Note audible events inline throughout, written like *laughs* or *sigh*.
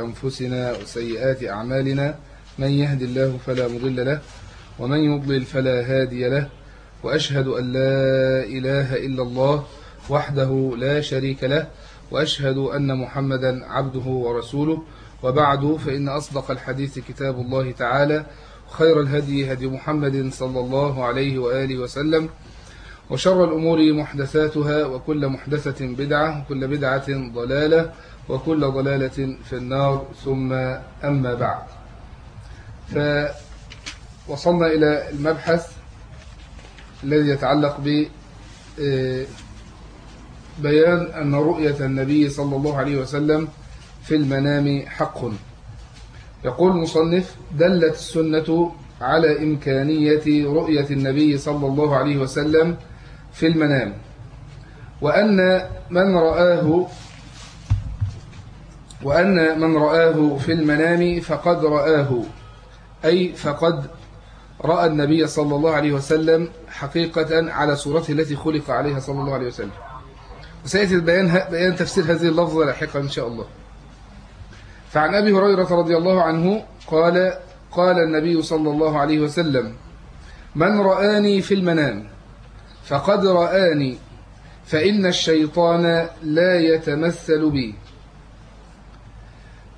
أنفسنا وسيئات أعمالنا من يهد الله فلا مضل له ومن يضلل فلا هادي له وأشهد أن لا إله إلا الله وحده لا شريك له وأشهد أن محمدا عبده ورسوله. وبعد فإن أصدق الحديث كتاب الله تعالى خير الهدي هدي محمد صلى الله عليه وآله وسلم وشر الأمور محدثاتها وكل محدثة بدعة وكل بدعة ضلالة وكل ضلالة في النار ثم أما بعد. فوصلنا إلى المبحث الذي يتعلق ب بيان أن رؤية النبي صلى الله عليه وسلم في المنام حق. يقول المصنف دلت السنة على إمكانية رؤية النبي صلى الله عليه وسلم في المنام وأن من رآه وأن من رآه في المنام فقد رآه. أي فقد رأى النبي صلى الله عليه وسلم حقيقة على صورته التي خلق عليها صلى الله عليه وسلم. وسيأتي البيان بيان تفسير هذه اللفظة لاحقا إن شاء الله. فعن أبي هريرة رضي الله عنه قال قال النبي صلى الله عليه وسلم من رآني في المنام فقد رآني فإن الشيطان لا يتمثل بي.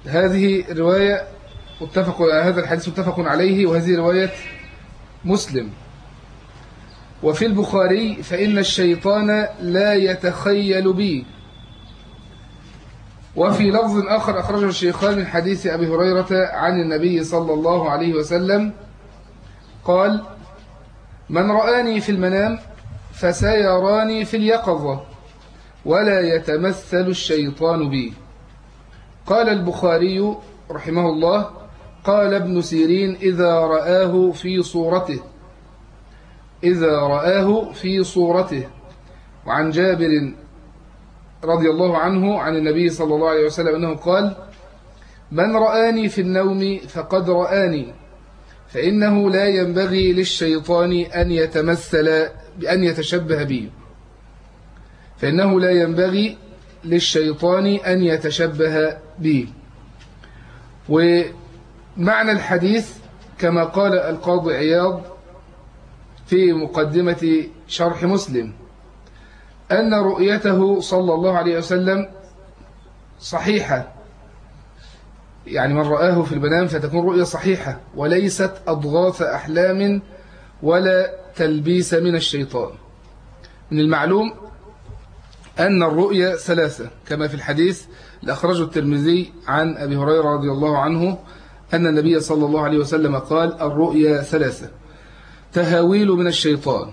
هذه رواية متفق هذا الحديث متفق عليه وهذه رواية مسلم. وفي البخاري فإن الشيطان لا يتخيل بي. وفي لفظ آخر أخرجه الشيخان من حديث أبي هريرة عن النبي صلى الله عليه وسلم قال من رآني في المنام فسيراني في اليقظة ولا يتمثل الشيطان بي. قال البخاري رحمه الله قال ابن سيرين إذا رآه في صورته إذا رآه في صورته. وعن جابر رضي الله عنه عن النبي صلى الله عليه وسلم أنه قال من رآني في النوم فقد رآني فإنه لا ينبغي للشيطان أن يتمثل بأن يتشبه بي فإنه لا ينبغي للشيطان أن يتشبه بي ومعنى الحديث كما قال القاضي عياض في مقدمة شرح مسلم أن رؤيته صلى الله عليه وسلم صحيحة. يعني من رآه في المنام فتكون رؤية صحيحة وليست أضغاث أحلام ولا تلبيس من الشيطان. من المعلوم أن الرؤية ثلاثة كما في الحديث لأخرجه الترمذي عن أبي هريرة رضي الله عنه أن النبي صلى الله عليه وسلم قال الرؤيا ثلاثة تهاويل من الشيطان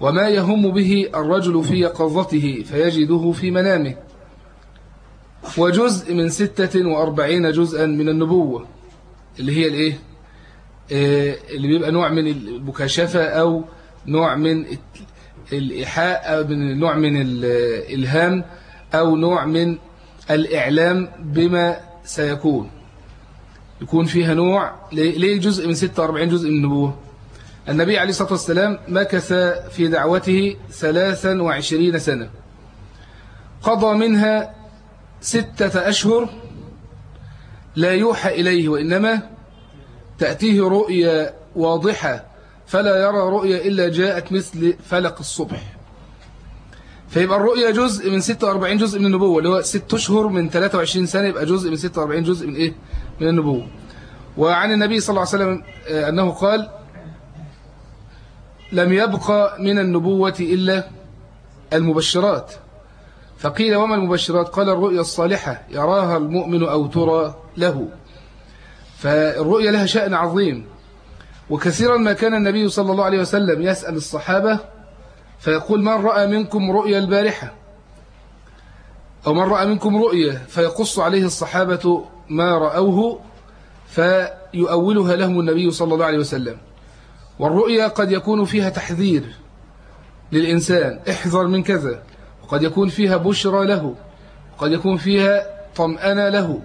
وما يهم به الرجل في يقظته فيجده في منامه وجزء من ستة وأربعين جزءا من النبوة. اللي هي الإيه؟ اللي بيبقى نوع من المكاشفة أو نوع من الإيحاء أو من نوع من الإلهام أو نوع من الإعلام بما سيكون. يكون فيها نوع ليه جزء من 46 جزء من النبوة؟ النبي عليه الصلاة والسلام مكث في دعوته 23 سنة. قضى منها ستة أشهر لا يوحى إليه وإنما تأتيه رؤيا واضحة فلا يرى رؤيا إلا جاءت مثل فلق الصبح. فيبقى الرؤيا جزء من 46 جزء من النبوة اللي هو 6 أشهر من 23 سنة يبقى جزء من 46 جزء من إيه؟ من النبوة. وعن النبي صلى الله عليه وسلم أنه قال لم يبقى من النبوة إلا المبشرات. فقيل وما المبشرات؟ قال الرؤيا الصالحة يراها المؤمن أو ترى له. فالرؤيا لها شأن عظيم. وكثيرا ما كان النبي صلى الله عليه وسلم يسأل الصحابة فيقول من رأى منكم رؤيا البارحة؟ أو من رأى منكم رؤيا فيقص عليه الصحابة ما رأوه فيؤولها لهم النبي صلى الله عليه وسلم. والرؤيا قد يكون فيها تحذير للإنسان احذر من كذا. وقد يكون فيها بشرى له وقد يكون فيها طمأنة له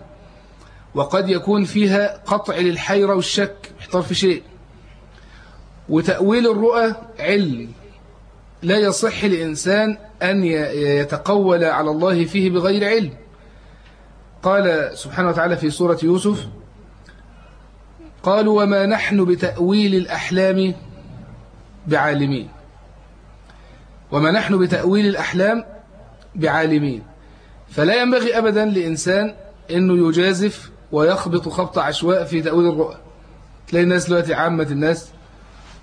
وقد يكون فيها قطع للحيرة والشك محتار في شيء. وتأويل الرؤى علم. لا يصح لإنسان أن يتقول على الله فيه بغير علم. قال سبحانه وتعالى في سورة يوسف قالوا وما نحن بتأويل الأحلام بعالمين. وما نحن بتأويل الأحلام بعالمين. فلا ينبغي أبدا لإنسان أنه يجازف ويخبط خبط عشواء في تأويل الرؤى. تلاقي الناس دلوقتي عامة الناس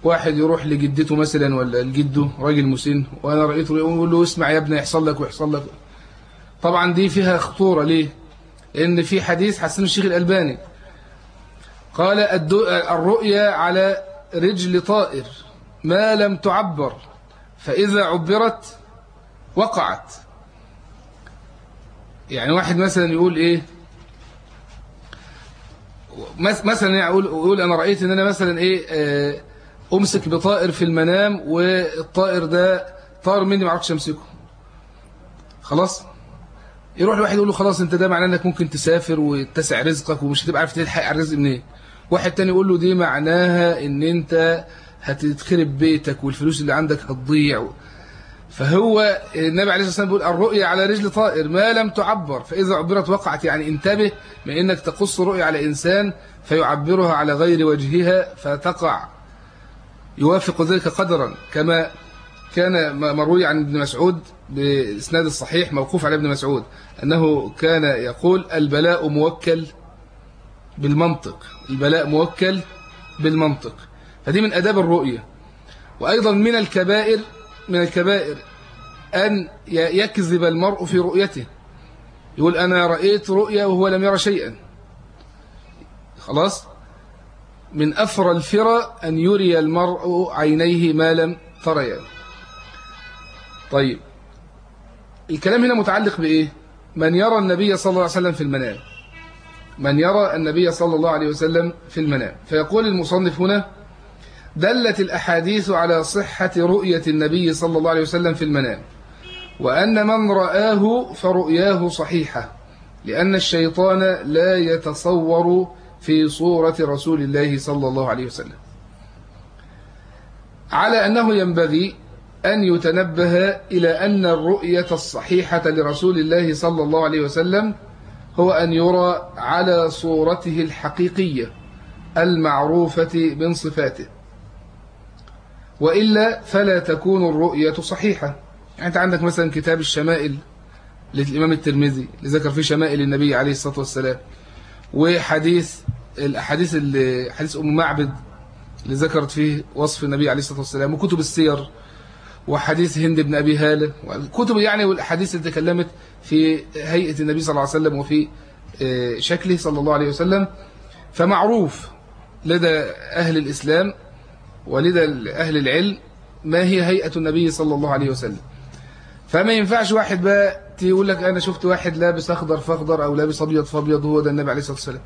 واحد يروح لجدته مثلا ولا لجده راجل مسن وأنا رأيته يقول له اسمع يا ابني يحصل لك ويحصل لك. طبعا دي فيها خطورة. ليه؟ ان في حديث حسن الشيخ الألباني قال الرؤيا على رجل طائر ما لم تعبر فإذا عبرت وقعت. يعني واحد مثلا يقول إيه؟ مثلا يقول يقول أنا رأيت إن أنا مثلا إيه أمسك بطائر في المنام والطائر ده طار مني ما عرفتش أمسكه. خلاص؟ يروح الواحد يقول له خلاص أنت ده معناه إنك ممكن تسافر وتسع رزقك ومش هتبقى عارف تلحق على الرزق منين. واحد تاني يقول له دي معناها إن أنت هتتخرب بيتك والفلوس اللي عندك هتضيع. فهو النبي عليه الصلاة والسلام بيقول الرؤيا على رجل طائر ما لم تعبر فإذا عبرت وقعت يعني انتبه من إنك تقص رؤيا على إنسان فيعبرها على غير وجهها فتقع. يوافق ذلك قدرا كما كان مروي عن ابن مسعود بإسناد الصحيح موقوف على ابن مسعود أنه كان يقول البلاء موكل بالمنطق البلاء موكل بالمنطق. فدي من أداب الرؤية. وأيضا من الكبائر من الكبائر أن يكذب المرء في رؤيته. يقول أنا رأيت رؤيا وهو لم يرى شيئا. خلاص؟ من أفر الفرى أن يري المرء عينيه ما لم تريا. طيب. الكلام هنا متعلق بإيه؟ من يرى النبي صلى الله عليه وسلم في المنام. من يرى النبي صلى الله عليه وسلم في المنام. فيقول المصنف هنا دلت الأحاديث على صحة رؤية النبي صلى الله عليه وسلم في المنام وأن من رآه فرؤياه صحيحة لأن الشيطان لا يتصور في صورة رسول الله صلى الله عليه وسلم. على أنه ينبغي أن يتنبه إلى أن الرؤية الصحيحة لرسول الله صلى الله عليه وسلم هو أن يرى على صورته الحقيقية المعروفة من صفاته. وإلا فلا تكون الرؤية صحيحة. يعني أنت عندك مثلا كتاب الشمائل للإمام الترمذي اللي ذكر فيه شمائل النبي عليه الصلاة والسلام وحديث الأحاديث اللي حديث أم معبد اللي ذكرت فيه وصف النبي عليه الصلاة والسلام وكتب السير وحديث هند بن أبي هالة. وكتب يعني والأحاديث اللي تكلمت في هيئة النبي صلى الله عليه وسلم وفي آه، شكله صلى الله عليه وسلم. فمعروف لدى أهل الإسلام ولدى أهل العلم ما هي هيئة النبي صلى الله عليه وسلم. فما ينفعش واحد بقى يقول لك أنا شفت واحد لابس أخضر فأخضر أو لابس أبيض فأبيض هو ده النبي عليه الصلاة والسلام.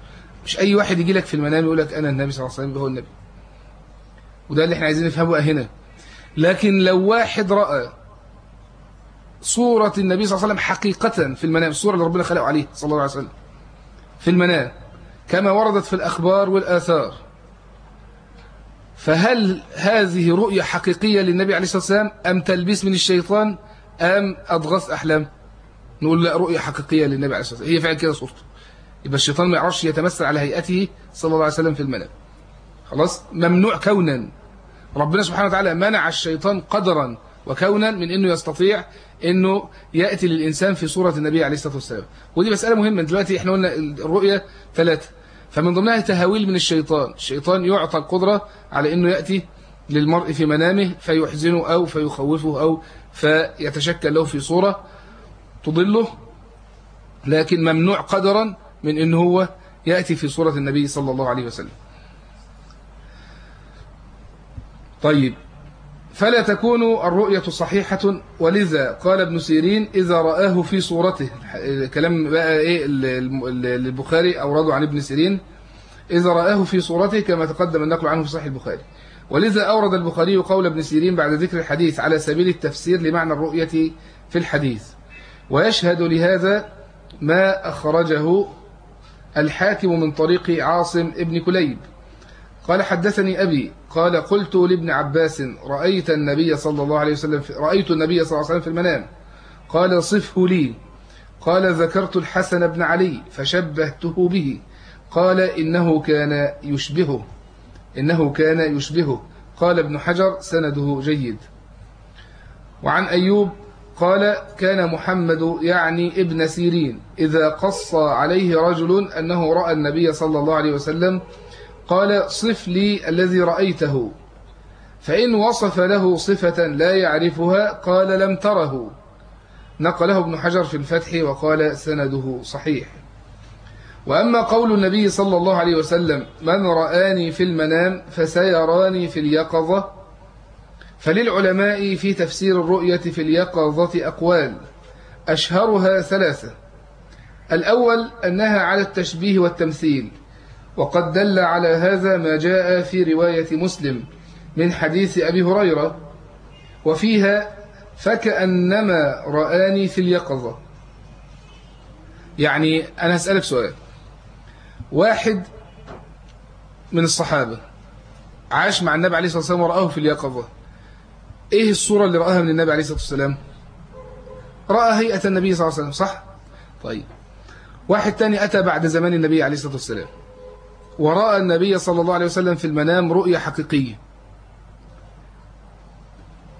مش أي واحد يجي لك في المنام يقول لك أنا النبي صلى الله عليه وسلم هو النبي. وده اللي إحنا عايزين نفهمه هنا. لكن لو واحد رأى صورة النبي صلى الله عليه وسلم حقيقة في المنام الصورة اللي ربنا خلقه عليه صلى الله عليه وسلم في المنام كما وردت في الأخبار والآثار فهل هذه رؤية حقيقية للنبي عليه الصلاة والسلام؟ أم تلبيس من الشيطان؟ أم أضغاث أحلام؟ نقول لا رؤية حقيقية للنبي عليه الصلاة والسلام. هي فعلا كده صورته. يبقى الشيطان ما يعرفش يتمثل على هيئته صلى الله عليه وسلم في المنام خلاص؟ ممنوع كونا. ربنا سبحانه وتعالى منع الشيطان قدرا وكونا من إنه يستطيع إنه يأتي للإنسان في صورة النبي عليه الصلاة والسلام. ودي مسألة مهمة. دلوقتي إحنا قلنا الرؤية ثلاثة. فمن ضمنها تهاويل من الشيطان. الشيطان يعطى القدرة على إنه يأتي للمرء في منامه فيحزنه أو فيخوفه أو فيتشكل له في صورة تضله. لكن ممنوع قدرا من انه هو يأتي في صورة النبي صلى الله عليه وسلم. طيب فلا تكون الرؤية صحيحة ولذا قال ابن سيرين إذا رآه في صورته كلام بقى إيه البخاري أورده عن ابن سيرين إذا رآه في صورته كما تقدم النقل عنه في صحيح البخاري. ولذا أورد البخاري قول ابن سيرين بعد ذكر الحديث على سبيل التفسير لمعنى الرؤية في الحديث. ويشهد لهذا ما أخرجه الحاكم من طريق عاصم ابن كليب. قال حدثني أبي قال قلت لابن عباس رأيت النبي صلى الله عليه وسلم رأيت النبي صلى الله عليه وسلم في المنام. قال صفه لي. قال ذكرت الحسن بن علي فشبهته به. قال إنه كان يشبهه. إنه كان يشبهه. قال ابن حجر سنده جيد. وعن أيوب قال كان محمد يعني ابن سيرين. إذا قص عليه رجل أنه رأى النبي صلى الله عليه وسلم قال صف لي الذي رأيته. فإن وصف له صفة لا يعرفها قال لم تره. نقله ابن حجر في الفتح وقال سنده صحيح. وأما قول النبي صلى الله عليه وسلم من رآني في المنام فسيراني في اليقظة فللعلماء في تفسير الرؤية في اليقظة أقوال أشهرها ثلاثة. الأول أنها على التشبيه والتمثيل وقد دل على هذا ما جاء في رواية مسلم من حديث أبي هريرة وفيها فكأنما رآني في اليقظة. يعني أنا هسألك سؤال. واحد من الصحابة عاش مع النبي عليه الصلاة والسلام ورآه في اليقظة. إيه الصورة اللي رآها من النبي عليه الصلاة والسلام؟ رأى هيئة النبي صلى الله عليه وسلم صح؟ طيب. واحد تاني أتى بعد زمان النبي عليه الصلاة والسلام. ورأى النبي صلى الله عليه وسلم في المنام رؤية حقيقية.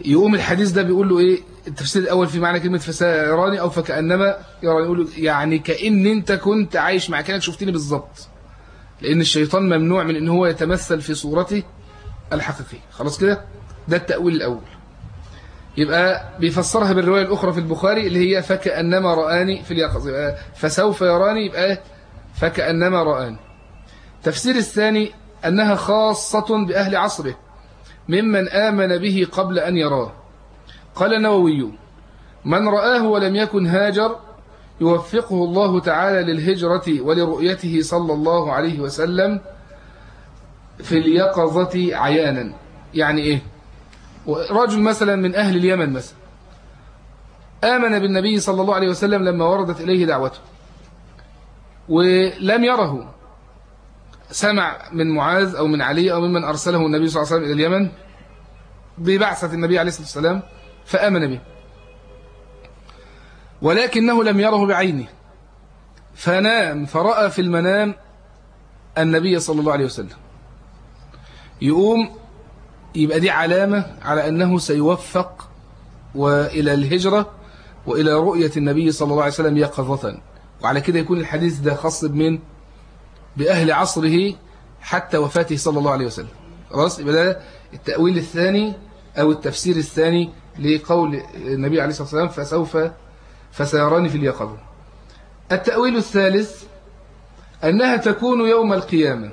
يقوم الحديث ده بيقول له إيه؟ التفسير الأول في معنى كلمة فسيراني أو فكأنما يراني يقول يعني كأن أنت كنت عايش مع كأنك شفتني بالظبط. لأن الشيطان ممنوع من إن هو يتمثل في صورته الحقيقية. خلاص كده؟ ده التأويل الأول. يبقى بيفسرها بالرواية الأخرى في البخاري اللي هي فكانما رآني في اليقظة. يبقى فسوف يراني يبقى فكانما رآني. تفسير الثاني أنها خاصة بأهل عصره ممن آمن به قبل أن يراه. قال النووي من رآه ولم يكن هاجر يوفقه الله تعالى للهجرة ولرؤيته صلى الله عليه وسلم في اليقظة عيانا. يعني إيه؟ رجل مثلا من أهل اليمن مثلا. آمن بالنبي صلى الله عليه وسلم لما وردت إليه دعوته. ولم يره. سمع من معاذ أو من علي أو ممن أرسله النبي صلى الله عليه وسلم إلى اليمن ببعثة النبي عليه الصلاة والسلام فآمن به. ولكنه لم يره بعينه. فنام فرأى في المنام النبي صلى الله عليه وسلم. يقوم يبقى دي علامة على أنه سيوفق وإلى الهجرة وإلى رؤية النبي صلى الله عليه وسلم يقظة. وعلى كده يكون الحديث ده خاص بمن بأهل عصره حتى وفاته صلى الله عليه وسلم. خلاص؟ يبقى ده التأويل الثاني أو التفسير الثاني لقول النبي عليه الصلاة والسلام فسوف فسيراني في اليقظة. التأويل الثالث أنها تكون يوم القيامة.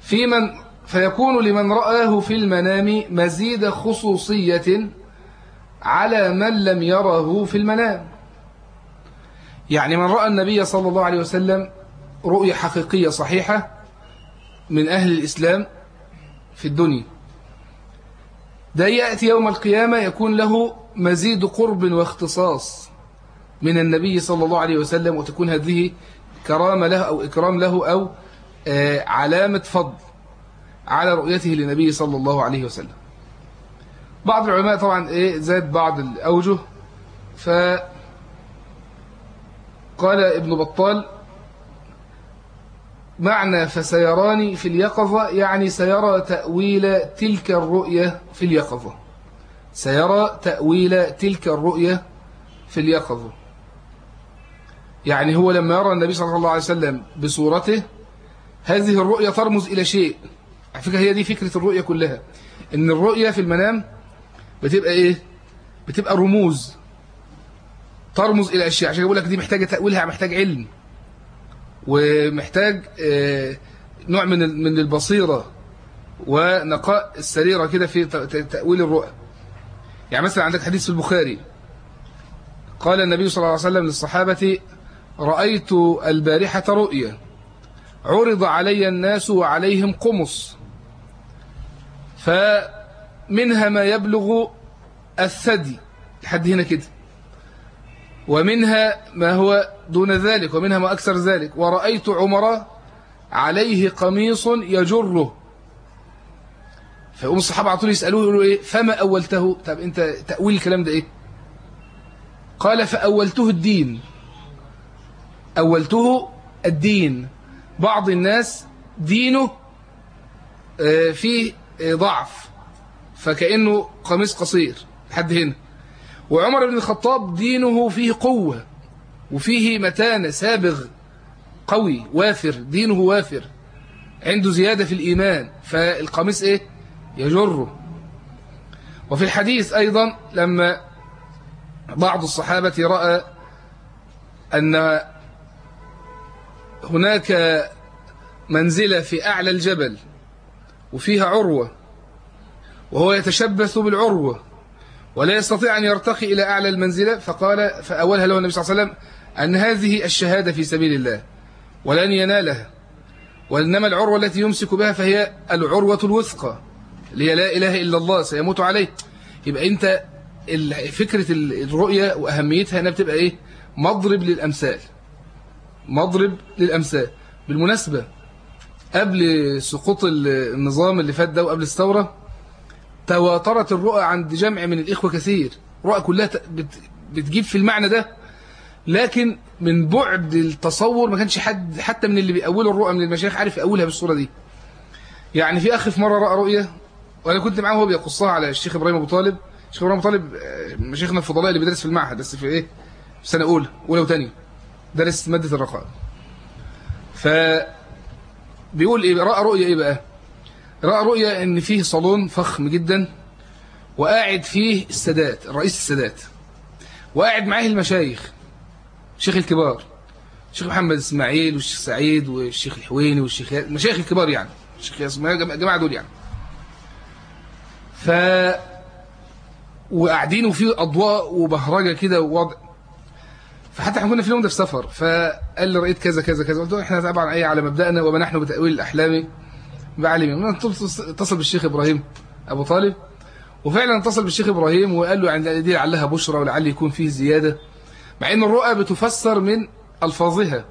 في من فيكون لمن رآه في المنام مزيد خصوصية على من لم يره في المنام. يعني من رأى النبي صلى الله عليه وسلم رؤية حقيقية صحيحة من أهل الإسلام في الدنيا. ده يأتي يوم القيامة يكون له مزيد قرب واختصاص من النبي صلى الله عليه وسلم وتكون هذه كرامة له أو إكرام له أو آه، علامة فضل. على رؤيته للنبي صلى الله عليه وسلم. بعض العلماء طبعا إيه زاد بعض الأوجه فقال ابن بطال معنى فسيراني في اليقظة يعني سيرى تأويل تلك الرؤية في اليقظة. سيرى تأويل تلك الرؤية في اليقظة. يعني هو لما يرى النبي صلى الله عليه وسلم بصورته هذه الرؤية ترمز إلى شيء. على فكرة هي دي فكرة الرؤية كلها. إن الرؤية في المنام بتبقى إيه؟ بتبقى رموز. ترمز إلى أشياء. عشان يقول لك دي محتاجة تأويلها محتاج علم. ومحتاج آه، نوع من من البصيرة ونقاء السريرة كده في تأويل الرؤى. يعني مثلا عندك حديث في البخاري. قال النبي صلى الله عليه وسلم للصحابة رأيت البارحة رؤيا. عرض علي الناس وعليهم قمص. فمنها ما يبلغ الثدي لحد هنا كده. ومنها ما هو دون ذلك ومنها ما أكثر ذلك. ورأيت عمر عليه قميص يجره. فيقوم الصحابة على طول يسألوه يقولوا إيه؟ فما أولته؟ طب أنت تأويل الكلام ده إيه؟ قال فأولته الدين. أولته الدين. بعض الناس دينه آه، فيه ضعف. فكأنه قميص قصير لحد هنا. وعمر بن الخطاب دينه فيه قوة وفيه متانة سابغ قوي وافر دينه وافر. عنده زيادة في الإيمان فالقميص إيه؟ يجره. وفي الحديث أيضا لما بعض الصحابة رأى أن هناك منزلة في أعلى الجبل وفيها عروة وهو يتشبث بالعروة ولا يستطيع أن يرتقي إلى أعلى المنزلة. فقال فأولها له النبي صلى الله عليه وسلم أن هذه الشهادة في سبيل الله ولن ينالها. وإنما العروة التي يمسك بها فهي العروة الوثقى اللي هي لا إله إلا الله سيموت عليه. يبقى أنت فكرة الرؤية وأهميتها أنها بتبقى إيه؟ مضرب للأمثال. مضرب للأمثال. بالمناسبة قبل سقوط النظام اللي فات ده وقبل الثورة تواترت الرؤى عند جمع من الإخوة كثير. رؤى كلها بتجيب في المعنى ده. لكن من بعد التصور ما كانش حد حتى من اللي بيأولوا الرؤى من المشايخ عارف يأولها بالصورة دي. يعني في أخ في مرة رأى رؤية وأنا كنت معاه وهو بيقصها على الشيخ إبراهيم أبو طالب. الشيخ إبراهيم أبو طالب آه، مشايخنا الفضلاء اللي بيدرس في المعهد بس في إيه؟ في سنة أولى أولى وثانيه درس مادة الرقائق. بيقول إيه رأى رؤية إيه بقى؟ رأى رؤية إن فيه صالون فخم جدا وقاعد فيه السادات الرئيس السادات وقاعد معاه المشايخ الشيخ الكبار الشيخ محمد إسماعيل والشيخ سعيد والشيخ الحويني والشيخ المشايخ الكبار يعني الشيخ اسماعيل الجماعه دول يعني. ف وقاعدين وفي أضواء وبهرجة كده ووضع فحتى إحنا كنا في اليوم ده في سفر فقال لي رأيت كذا كذا كذا قلت له إحنا طبعا إيه على مبدأنا وما نحن بتأويل الأحلام بعلم. اتصل بالشيخ إبراهيم أبو طالب وفعلا اتصل بالشيخ إبراهيم وقال له عند دي لعلها بشرى ولعل يكون فيه زيادة مع إن الرؤى بتفسر من ألفاظها.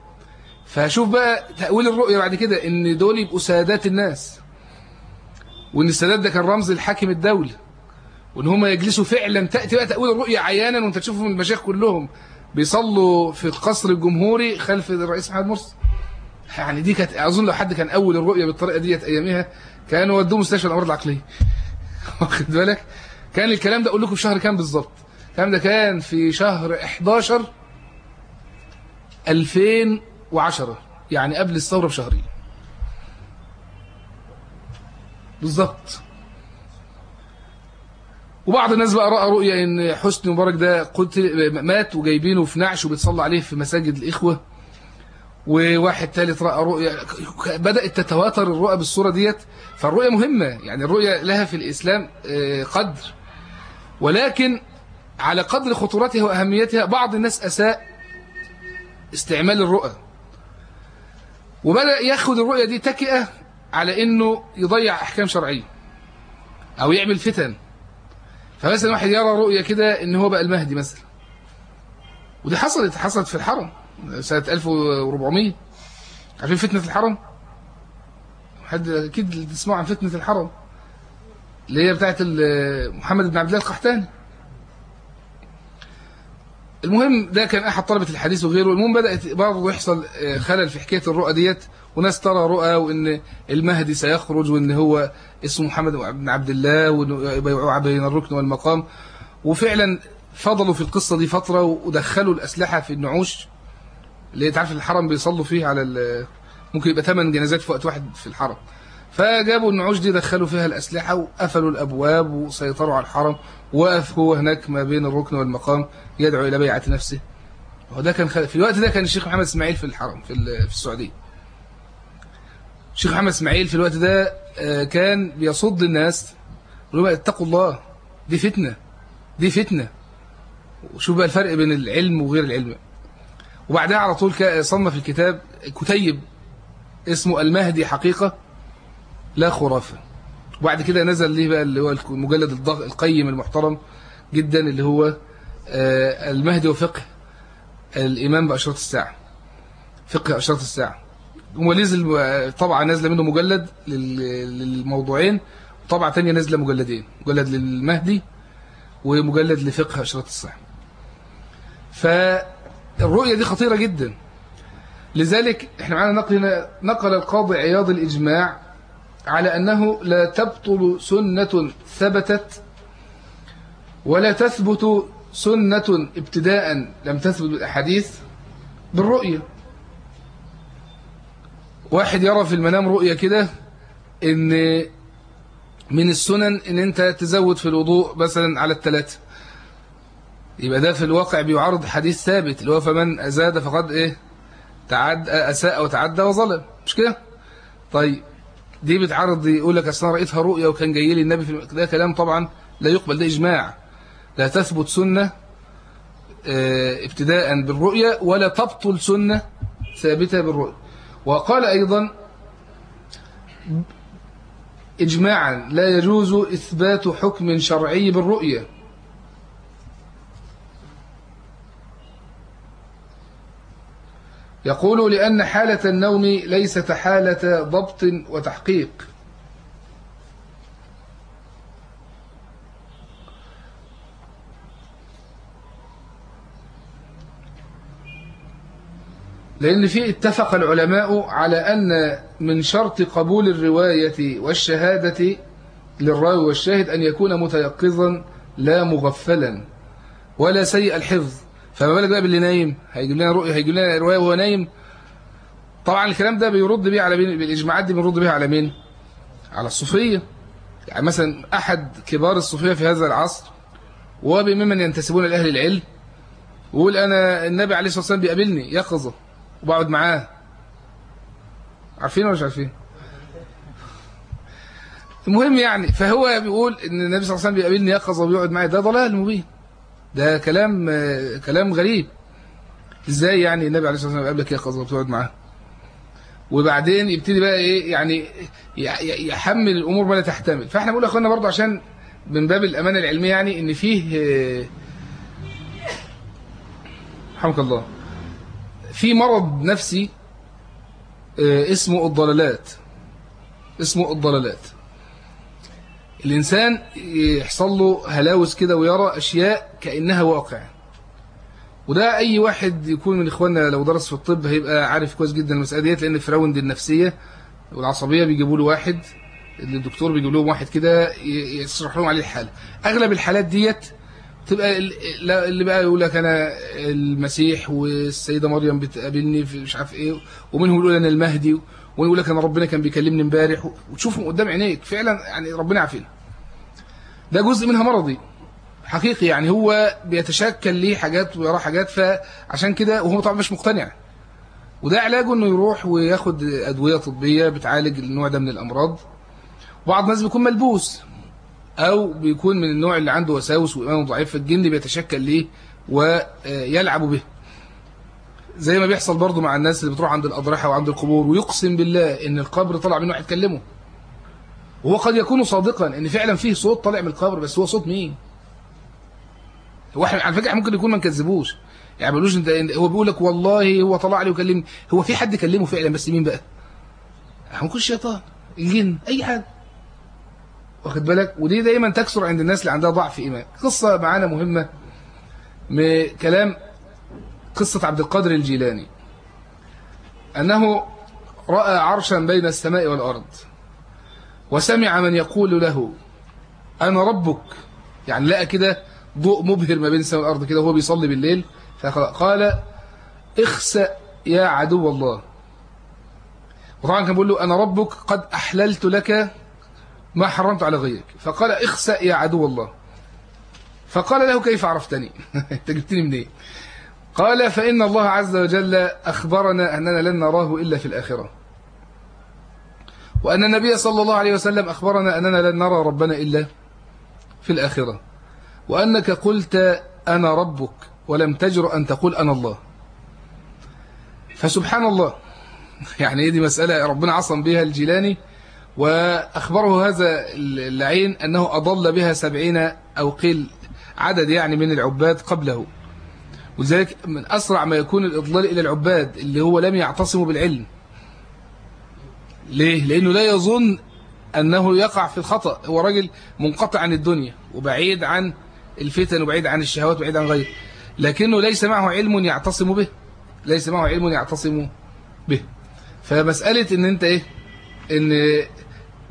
فشوف بقى تأويل الرؤية بعد كده إن دول يبقوا سادات الناس وإن السادات ده كان رمز الحاكم الدولي وإن هم يجلسوا فعلا تأتي بقى تأويل الرؤية عيانا وأنت تشوفهم المشايخ كلهم. بيصلوا في القصر الجمهوري خلف الرئيس محمد مرسي يعني دي كانت أظن لو حد كان أول الرؤية بالطريقة ديت اياميها كانوا ودوه مستشفى الأمراض العقلية. *laughs* واخد بالك؟ كان الكلام ده أقول لكم في شهر كام بالظبط؟ الكلام ده كان في شهر 11 2010 يعني قبل الثورة بشهرين. بالظبط. وبعض الناس بقى رأى رؤية إن حسني مبارك ده قتل مات وجايبينه في نعش وبيتصلى عليه في مساجد الإخوة. وواحد ثالث رأى رؤية بدأت تتواتر الرؤى بالصورة ديت. فالرؤية مهمة يعني الرؤية لها في الإسلام آه، قدر. ولكن على قدر خطورتها وأهميتها بعض الناس أساء استعمال الرؤى. وبدأ ياخد الرؤية دي تكئة على أنه يضيع أحكام شرعية أو يعمل فتن. فمثلا واحد يرى رؤية كده إن هو بقى المهدي مثلا. ودي حصلت حصلت في الحرم سنة 1400 عارفين فتنة الحرم؟ حد أكيد تسمعوا عن فتنة الحرم. اللي هي بتاعت محمد بن عبد الله القحتاني المهم ده كان أحد طلبة الحديث وغيره. المهم بدأت برضه يحصل آه، خلل في حكاية الرؤى ديت. وناس ترى رؤى وإن المهدي سيخرج وإن هو اسمه محمد بن عبد الله ويبيعوا بين الركن والمقام. وفعلا فضلوا في القصة دي فترة ودخلوا الأسلحة في النعوش. اللي تعرف الحرم بيصلوا فيه على ممكن يبقى ثمان جنازات في وقت واحد في الحرم. فجابوا النعوش دي دخلوا فيها الأسلحة وقفلوا الأبواب وسيطروا على الحرم. وقف هو هناك ما بين الركن والمقام يدعو إلى بيعة نفسه. وده كان في الوقت ده كان الشيخ محمد إسماعيل في الحرم في في السعودية. الشيخ محمد إسماعيل في الوقت ده آه، كان بيصد الناس يقول اتقوا الله دي فتنة دي فتنة. وشوف بقى الفرق بين العلم وغير العلم. وبعدها على طول صنف الكتاب كتيب اسمه المهدي حقيقة لا خرافة. وبعد كده نزل ليه بقى اللي هو المجلد الضغ القيم المحترم جدا اللي هو آه، المهدي وفقه الإمام بأشراط الساعة فقه أشراط الساعة. ونزل طبعا نازلة منه مجلد للموضوعين وطبعا ثانية نازلة مجلدين مجلد للمهدي ومجلد لفقه أشراط الساعة فالرؤية دي خطيرة جدا. لذلك إحنا معانا نقل هنا نقل القاضي عياض الإجماع على أنه لا تبطل سنة ثبتت ولا تثبت سنة ابتداء لم تثبت بالأحاديث بالرؤية. واحد يرى في المنام رؤية كده إن من السنن إن أنت تزود في الوضوء مثلا على الثلاثة يبقى ده في الواقع بيعرض حديث ثابت اللي هو فمن أزاد فقد إيه؟ تعد أساء وتعدى وظلم. مش كده؟ طيب دي بتعرض يقول لك أصل أنا رأيتها رؤية وكان جاي لي النبي في ده كلام طبعا لا يقبل ده إجماع. لا تثبت سنة آه ابتداء بالرؤية ولا تبطل سنة ثابتة بالرؤية. وقال أيضا إجماعا لا يجوز إثبات حكم شرعي بالرؤية. يقول لأن حالة النوم ليست حالة ضبط وتحقيق. لأن في اتفق العلماء على أن من شرط قبول الرواية والشهادة للراوي والشاهد أن يكون متيقظا لا مغفلا ولا سيء الحفظ. فما بالك بقى باللي نايم؟ هيجيب لنا رؤية هيجيب لنا رواية وهو نايم. طبعا الكلام ده بيرد بيه على مين؟ بالإجماعات دي بنرد بيه على مين؟ على الصوفية. يعني مثلا أحد كبار الصوفية في هذا العصر وبممن ينتسبون لأهل العلم ويقول أنا النبي عليه الصلاة والسلام بيقابلني يقظة. وبقعد معاه. عارفين ولا مش عارفين؟ المهم يعني فهو بيقول إن النبي صلى الله عليه وسلم بيقابلني يقظه وبيقعد معايا. ده ضلال مبين. ده كلام كلام غريب. إزاي يعني النبي عليه الصلاة والسلام يقابلك يقظه وبتقعد معاه؟ وبعدين يبتدي بقى إيه يعني يحمل الأمور ما لا تحتمل. فإحنا بنقول يا أخوانا برضه عشان من باب الأمانة العلمية يعني إن فيه رحمك الله. في مرض نفسي اسمه الضلالات. اسمه الضلالات. الإنسان يحصل له هلاوس كده ويرى أشياء كأنها واقع. وده أي واحد يكون من إخواننا لو درس في الطب هيبقى عارف كويس جدا المسألة ديت لأن في راوند النفسية والعصبية بيجيبوا له واحد الدكتور بيجيب لهم واحد كده يشرح لهم عليه الحالة أغلب الحالات ديت تبقى اللي بقى يقول لك أنا المسيح والسيدة مريم بتقابلني في مش عارف إيه ومنهم يقول أنا المهدي ويقول لك أنا ربنا كان بيكلمني امبارح وتشوفهم قدام عينيك فعلا يعني ربنا عارفين ده جزء منها مرضي حقيقي يعني هو بيتشكل ليه حاجات ويرى حاجات فعشان كده وهو طبعا مش مقتنع. وده علاجه إنه يروح وياخد أدوية طبية بتعالج النوع ده من الأمراض. بعض الناس بيكون ملبوس. أو بيكون من النوع اللي عنده وساوس وإيمانه ضعيف فالجن بيتشكل ليه ويلعب به. زي ما بيحصل برضه مع الناس اللي بتروح عند الأضرحة وعند القبور ويقسم بالله إن القبر طلع منه واحد كلمه. وهو قد يكون صادقا إن فعلا فيه صوت طالع من القبر بس هو صوت مين؟ هو على فكرة ممكن يكون ما نكذبوش. يعني بيقولوش أنت هو بيقول لك والله هو طلع لي وكلمني. هو في حد كلمه فعلا بس مين بقى؟ ممكن الشيطان الجن أي حد. واخد بالك؟ ودي دايما تكثر عند الناس اللي عندها ضعف إيمان. قصة معانا مهمة من كلام قصة عبد القادر الجيلاني. أنه رأى عرشا بين السماء والأرض وسمع من يقول له أنا ربك. يعني لقى كده ضوء مبهر ما بين السماء والأرض كده وهو بيصلي بالليل. فقال اخسأ يا عدو الله. وطبعا كان بيقول له أنا ربك قد أحللت لك ما حرمت على غيرك. فقال اخسأ يا عدو الله. فقال له كيف عرفتني؟ *laughs* انت جبتني منين؟ قال فإن الله عز وجل أخبرنا أننا لن نراه إلا في الآخرة. وأن النبي صلى الله عليه وسلم أخبرنا أننا لن نرى ربنا إلا في الآخرة. وأنك قلت أنا ربك ولم تجر أن تقول أنا الله. فسبحان الله. *laughs* يعني دي مسألة ربنا عصم بها الجيلاني. وأخبره هذا اللعين أنه أضل بها سبعين أو قيل عدد يعني من العباد قبله. ولذلك من أسرع ما يكون الإضلال إلى العباد اللي هو لم يعتصموا بالعلم. ليه؟ لأنه لا يظن أنه يقع في الخطأ. هو راجل منقطع عن الدنيا وبعيد عن الفتن وبعيد عن الشهوات وبعيد عن غيره. لكنه ليس معه علم يعتصم به. ليس معه علم يعتصم به. فمسألة إن أنت إيه؟ إن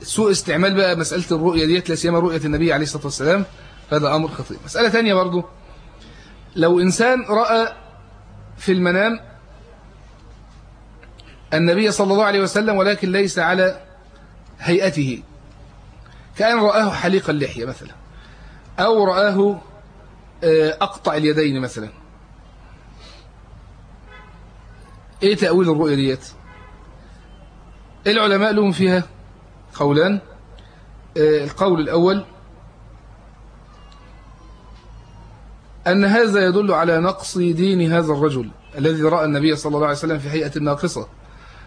سوء استعمال بقى مسألة الرؤية ديت لا سيما رؤية النبي عليه الصلاة والسلام. هذا أمر خطير. مسألة ثانية برضو. لو إنسان رأى في المنام النبي صلى الله عليه وسلم ولكن ليس على هيئته كأن رآه حليق اللحية مثلا أو رآه آه، أقطع اليدين مثلا. إيه تأويل الرؤية ديت؟ العلماء لهم فيها قولان آه، القول الأول أن هذا يدل على نقص دين هذا الرجل الذي رأى النبي صلى الله عليه وسلم في هيئة ناقصة.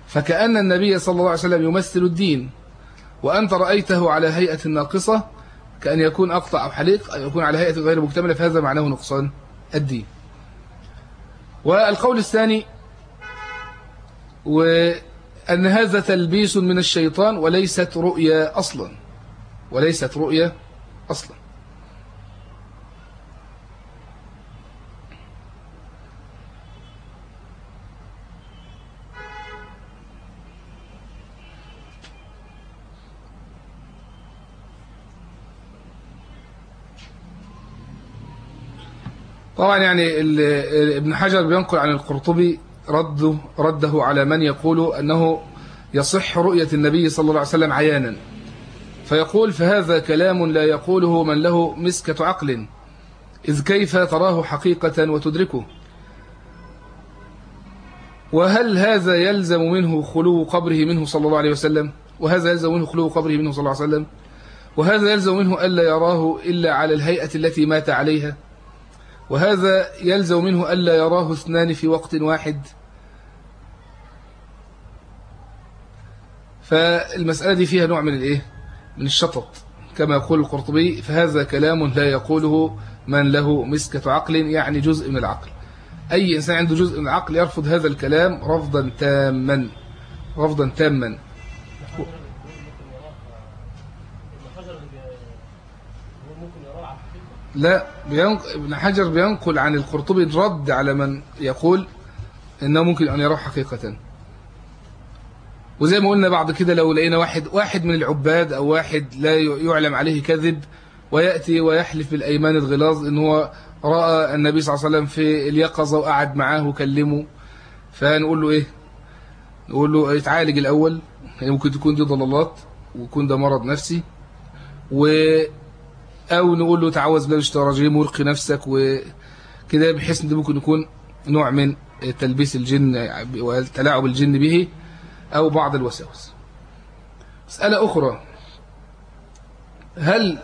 فكأن النبي صلى الله عليه وسلم يمثل الدين وأنت رأيته على هيئة ناقصة كأن يكون أقطع أو حليق أو يكون على هيئة غير مكتملة فهذا معناه نقصان الدين. والقول الثاني وأن هذا تلبيس من الشيطان وليست رؤيا أصلا. وليست رؤيا أصلا. طبعا يعني ابن حجر بينقل عن القرطبي رده, رده على من يقول أنه يصح رؤية النبي صلى الله عليه وسلم عيانا. فيقول فهذا كلام لا يقوله من له مسكة عقل إذ كيف تراه حقيقة وتدركه؟ وهل هذا يلزم منه خلو قبره منه صلى الله عليه وسلم؟ وهذا يلزم منه خلو قبره منه صلى الله عليه وسلم؟ وهذا يلزم منه ألا يراه إلا على الهيئة التي مات عليها؟ وهذا يلزم منه ألا يراه اثنان في وقت واحد؟ فالمسألة دي فيها نوع من الإيه؟ من الشطط كما يقول القرطبي فهذا كلام لا يقوله من له مسكة عقل يعني جزء من العقل أي إنسان عنده جزء من العقل يرفض هذا الكلام رفضا تاما رفضا تاما لا. ابن حجر بينقل عن القرطبي الرد على من يقول إنه ممكن أن يراه حقيقة وزي ما قلنا بعد كده لو لقينا واحد واحد من العباد أو واحد لا يعلم عليه كذب ويأتي ويحلف بالأيمان الغلاظ إن هو رأى النبي صلى الله عليه وسلم في اليقظة وقعد معاه وكلمه. فنقول له إيه؟ نقول له يتعالج الأول. يعني ممكن تكون دي ضلالات ويكون ده مرض نفسي. و أو نقول له تعوذ بالله من الرجيم وارقي نفسك وكده بحيث إن ده ممكن يكون نوع من تلبيس الجن وتلاعب الجن به. أو بعض الوساوس. مسألة أخرى. هل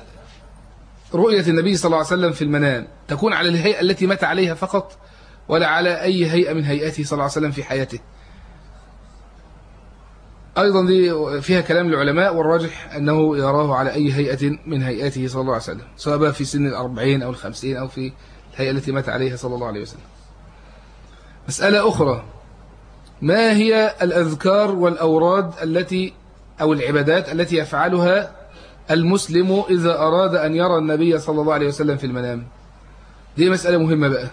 رؤية النبي صلى الله عليه وسلم في المنام تكون على الهيئة التي مات عليها فقط ولا على أي هيئة من هيئته صلى الله عليه وسلم في حياته؟ أيضا دي فيها كلام العلماء والراجح أنه يراه على أي هيئة من هيئاته صلى الله عليه وسلم سواء في سن الأربعين أو الخمسين أو في الهيئة التي مات عليها صلى الله عليه وسلم. مسألة أخرى. ما هي الأذكار والأوراد التي أو العبادات التي يفعلها المسلم إذا أراد أن يرى النبي صلى الله عليه وسلم في المنام؟ دي مسألة مهمة بقى.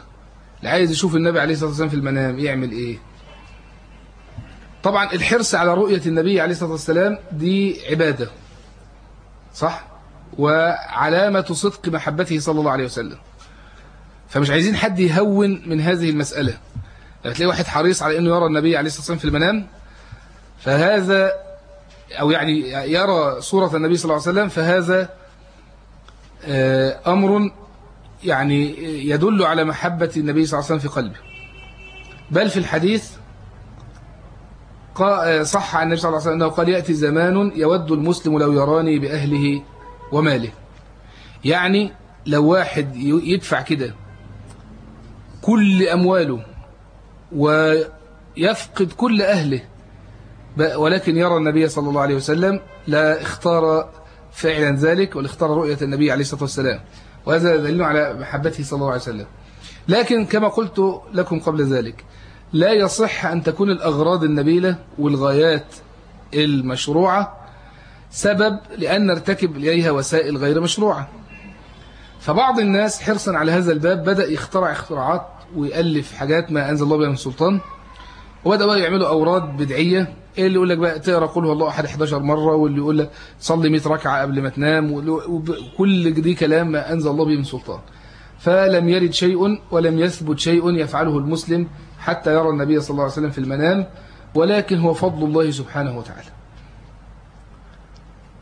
اللي عايز يشوف النبي عليه الصلاة والسلام في المنام يعمل إيه؟ طبعا الحرص على رؤية النبي عليه الصلاة والسلام دي عبادة صح؟ وعلامة صدق محبته صلى الله عليه وسلم. فمش عايزين حد يهون من هذه المسألة. لما تلاقي واحد حريص على أنه يرى النبي عليه الصلاة والسلام في المنام فهذا أو يعني يرى صورة النبي صلى الله عليه وسلم فهذا آه، أمر يعني يدل على محبة النبي صلى الله عليه وسلم في قلبه. بل في الحديث صح عن النبي صلى الله عليه وسلم أنه قال يأتي زمان يود المسلم لو يراني بأهله وماله. يعني لو واحد يدفع كده كل أمواله ويفقد كل أهله ولكن يرى النبي صلى الله عليه وسلم لا اختار فعلا ذلك ولا اختار رؤية النبي عليه الصلاة والسلام. وهذا دليل على محبته صلى الله عليه وسلم. لكن كما قلت لكم قبل ذلك لا يصح أن تكون الأغراض النبيلة والغايات المشروعة سبب لأن نرتكب إليها وسائل غير مشروعة. فبعض الناس حرصا على هذا الباب بدأ يخترع اختراعات ويألف حاجات ما أنزل الله بها من سلطان. وبدأ بقى يعملوا أوراد بدعية. إيه اللي يقول لك بقى؟ تقرأ قل هو الله أحد 11 مرة واللي يقول لك صلي 100 ركعة قبل ما تنام وكل دي كلام ما أنزل الله به من سلطان. فلم يرد شيء ولم يثبت شيء يفعله المسلم حتى يرى النبي صلى الله عليه وسلم في المنام ولكن هو فضل الله سبحانه وتعالى.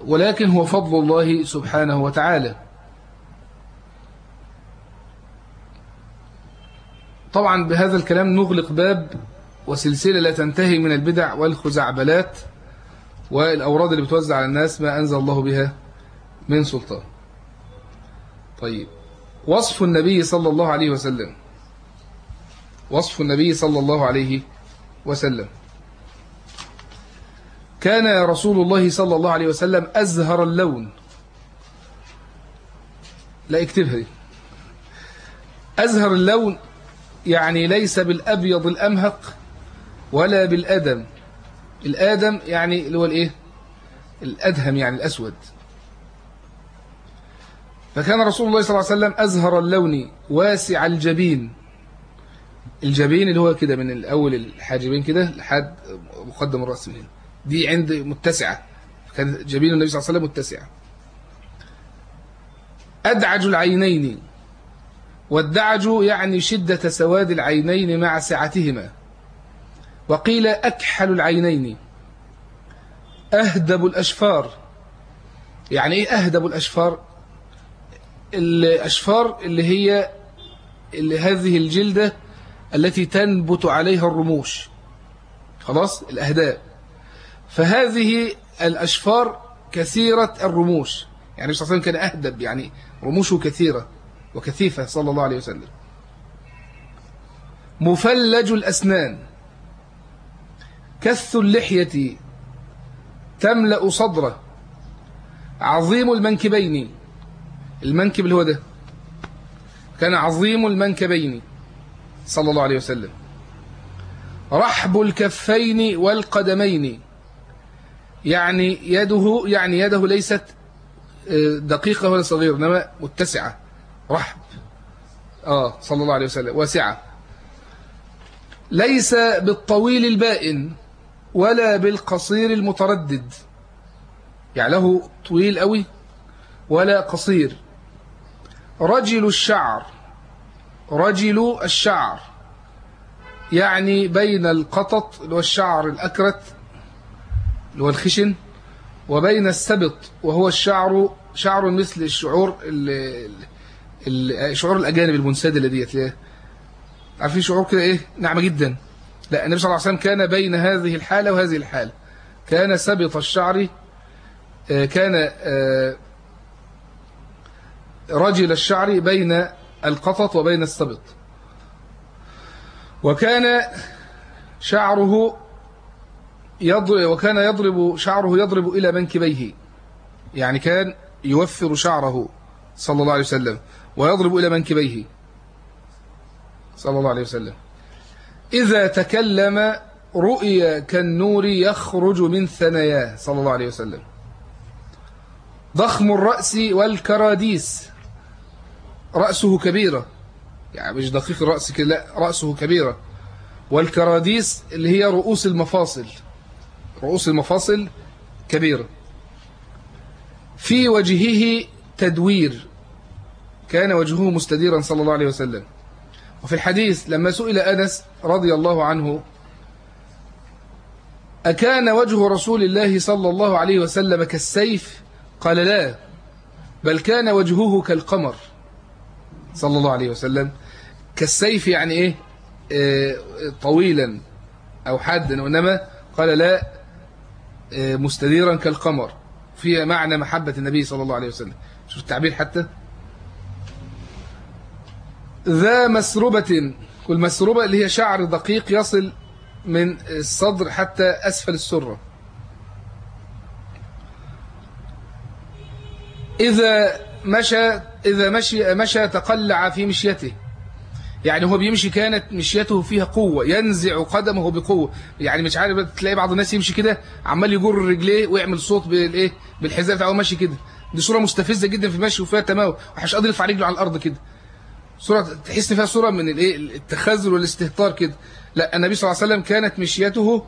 ولكن هو فضل الله سبحانه وتعالى. طبعا بهذا الكلام نغلق باب وسلسلة لا تنتهي من البدع والخزعبلات والأوراد اللي بتوزع على الناس ما أنزل الله بها من سلطان. طيب. وصف النبي صلى الله عليه وسلم. وصف النبي صلى الله عليه وسلم. كان رسول الله صلى الله عليه وسلم أزهر اللون. لا اكتبها دي. أزهر اللون يعني ليس بالأبيض الأمهق ولا بالأدم. الآدم يعني اللي هو الإيه؟ الأدهم يعني الأسود. فكان رسول الله صلى الله عليه وسلم أزهر اللون واسع الجبين. الجبين اللي هو كده من الأول الحاجبين كده لحد مقدم الرأس من هنا دي عند متسعة. كان جبين النبي صلى الله عليه وسلم متسعة. أدعج العينين. والدعج يعني شدة سواد العينين مع سعتهما. وقيل أكحل العينين. أهدب الأشفار. يعني إيه أهدب الأشفار؟ الأشفار اللي هي اللي هذه الجلدة التي تنبت عليها الرموش. خلاص؟ الأهداب فهذه الأشفار كثيرة الرموش. يعني صلى الله عليه وسلم كان أهدب يعني رموشه كثيرة. وكثيفة صلى الله عليه وسلم. مفلج الأسنان. كث اللحية. تملأ صدره. عظيم المنكبين. المنكب اللي هو ده. كان عظيم المنكبين. صلى الله عليه وسلم. رحب الكفين والقدمين. يعني يده يعني يده ليست آه، دقيقة ولا صغيرة إنما متسعة. رحب. آه صلى الله عليه وسلم. واسعة. ليس بالطويل البائن ولا بالقصير المتردد. يعني له طويل قوي ولا قصير. رجل الشعر. رجل الشعر. يعني بين القطط اللي هو الشعر الأكرت اللي هو الخشن وبين السبط وهو الشعر شعر مثل الشعور شعور الأجانب المنسدلة ديت عارفين شعور كده إيه؟ ناعمة جدا. لا النبي صلى الله عليه وسلم كان بين هذه الحالة وهذه الحالة كان سبط الشعر آه، كان آه، رجل الشعر بين القطط وبين السبط. وكان شعره يضرب وكان يضرب شعره يضرب إلى منكبيه. يعني كان يوفر شعره صلى الله عليه وسلم. ويضرب إلى منكبيه. صلى الله عليه وسلم. إذا تكلم رؤيا كالنور يخرج من ثناياه. صلى الله عليه وسلم. ضخم الرأس والكراديس. رأسه كبيرة. يعني مش دقيق الرأس كده لا رأسه كبيرة. والكراديس اللي هي رؤوس المفاصل. رؤوس المفاصل كبيرة. في وجهه تدوير. كان وجهه مستديرا صلى الله عليه وسلم. وفي الحديث لما سئل أنس رضي الله عنه أكان وجه رسول الله صلى الله عليه وسلم كالسيف؟ قال لا بل كان وجهه كالقمر صلى الله عليه وسلم. كالسيف يعني إيه؟ آه طويلا أو حادا وإنما قال لا آه مستديرا كالقمر فيها معنى محبة النبي صلى الله عليه وسلم. شوف التعبير حتى. ذا مسربة والمسربة اللي هي شعر دقيق يصل من الصدر حتى أسفل السرة. إذا مشى إذا مشي مشى تقلع في مشيته. يعني هو بيمشي كانت مشيته فيها قوة ينزع قدمه بقوة. يعني مش عارف تلاقي بعض الناس يمشي كده عمال يجر رجليه ويعمل صوت بالإيه؟ بالحذاء بتاعه ماشي كده. دي صورة مستفزة جدا في المشي وفيها تماوي وحش قادر يرفع رجله على الأرض كده. صورة تحس فيها صورة من الإيه؟ التخاذل والاستهتار كده. لا النبي صلى الله عليه وسلم كانت مشيته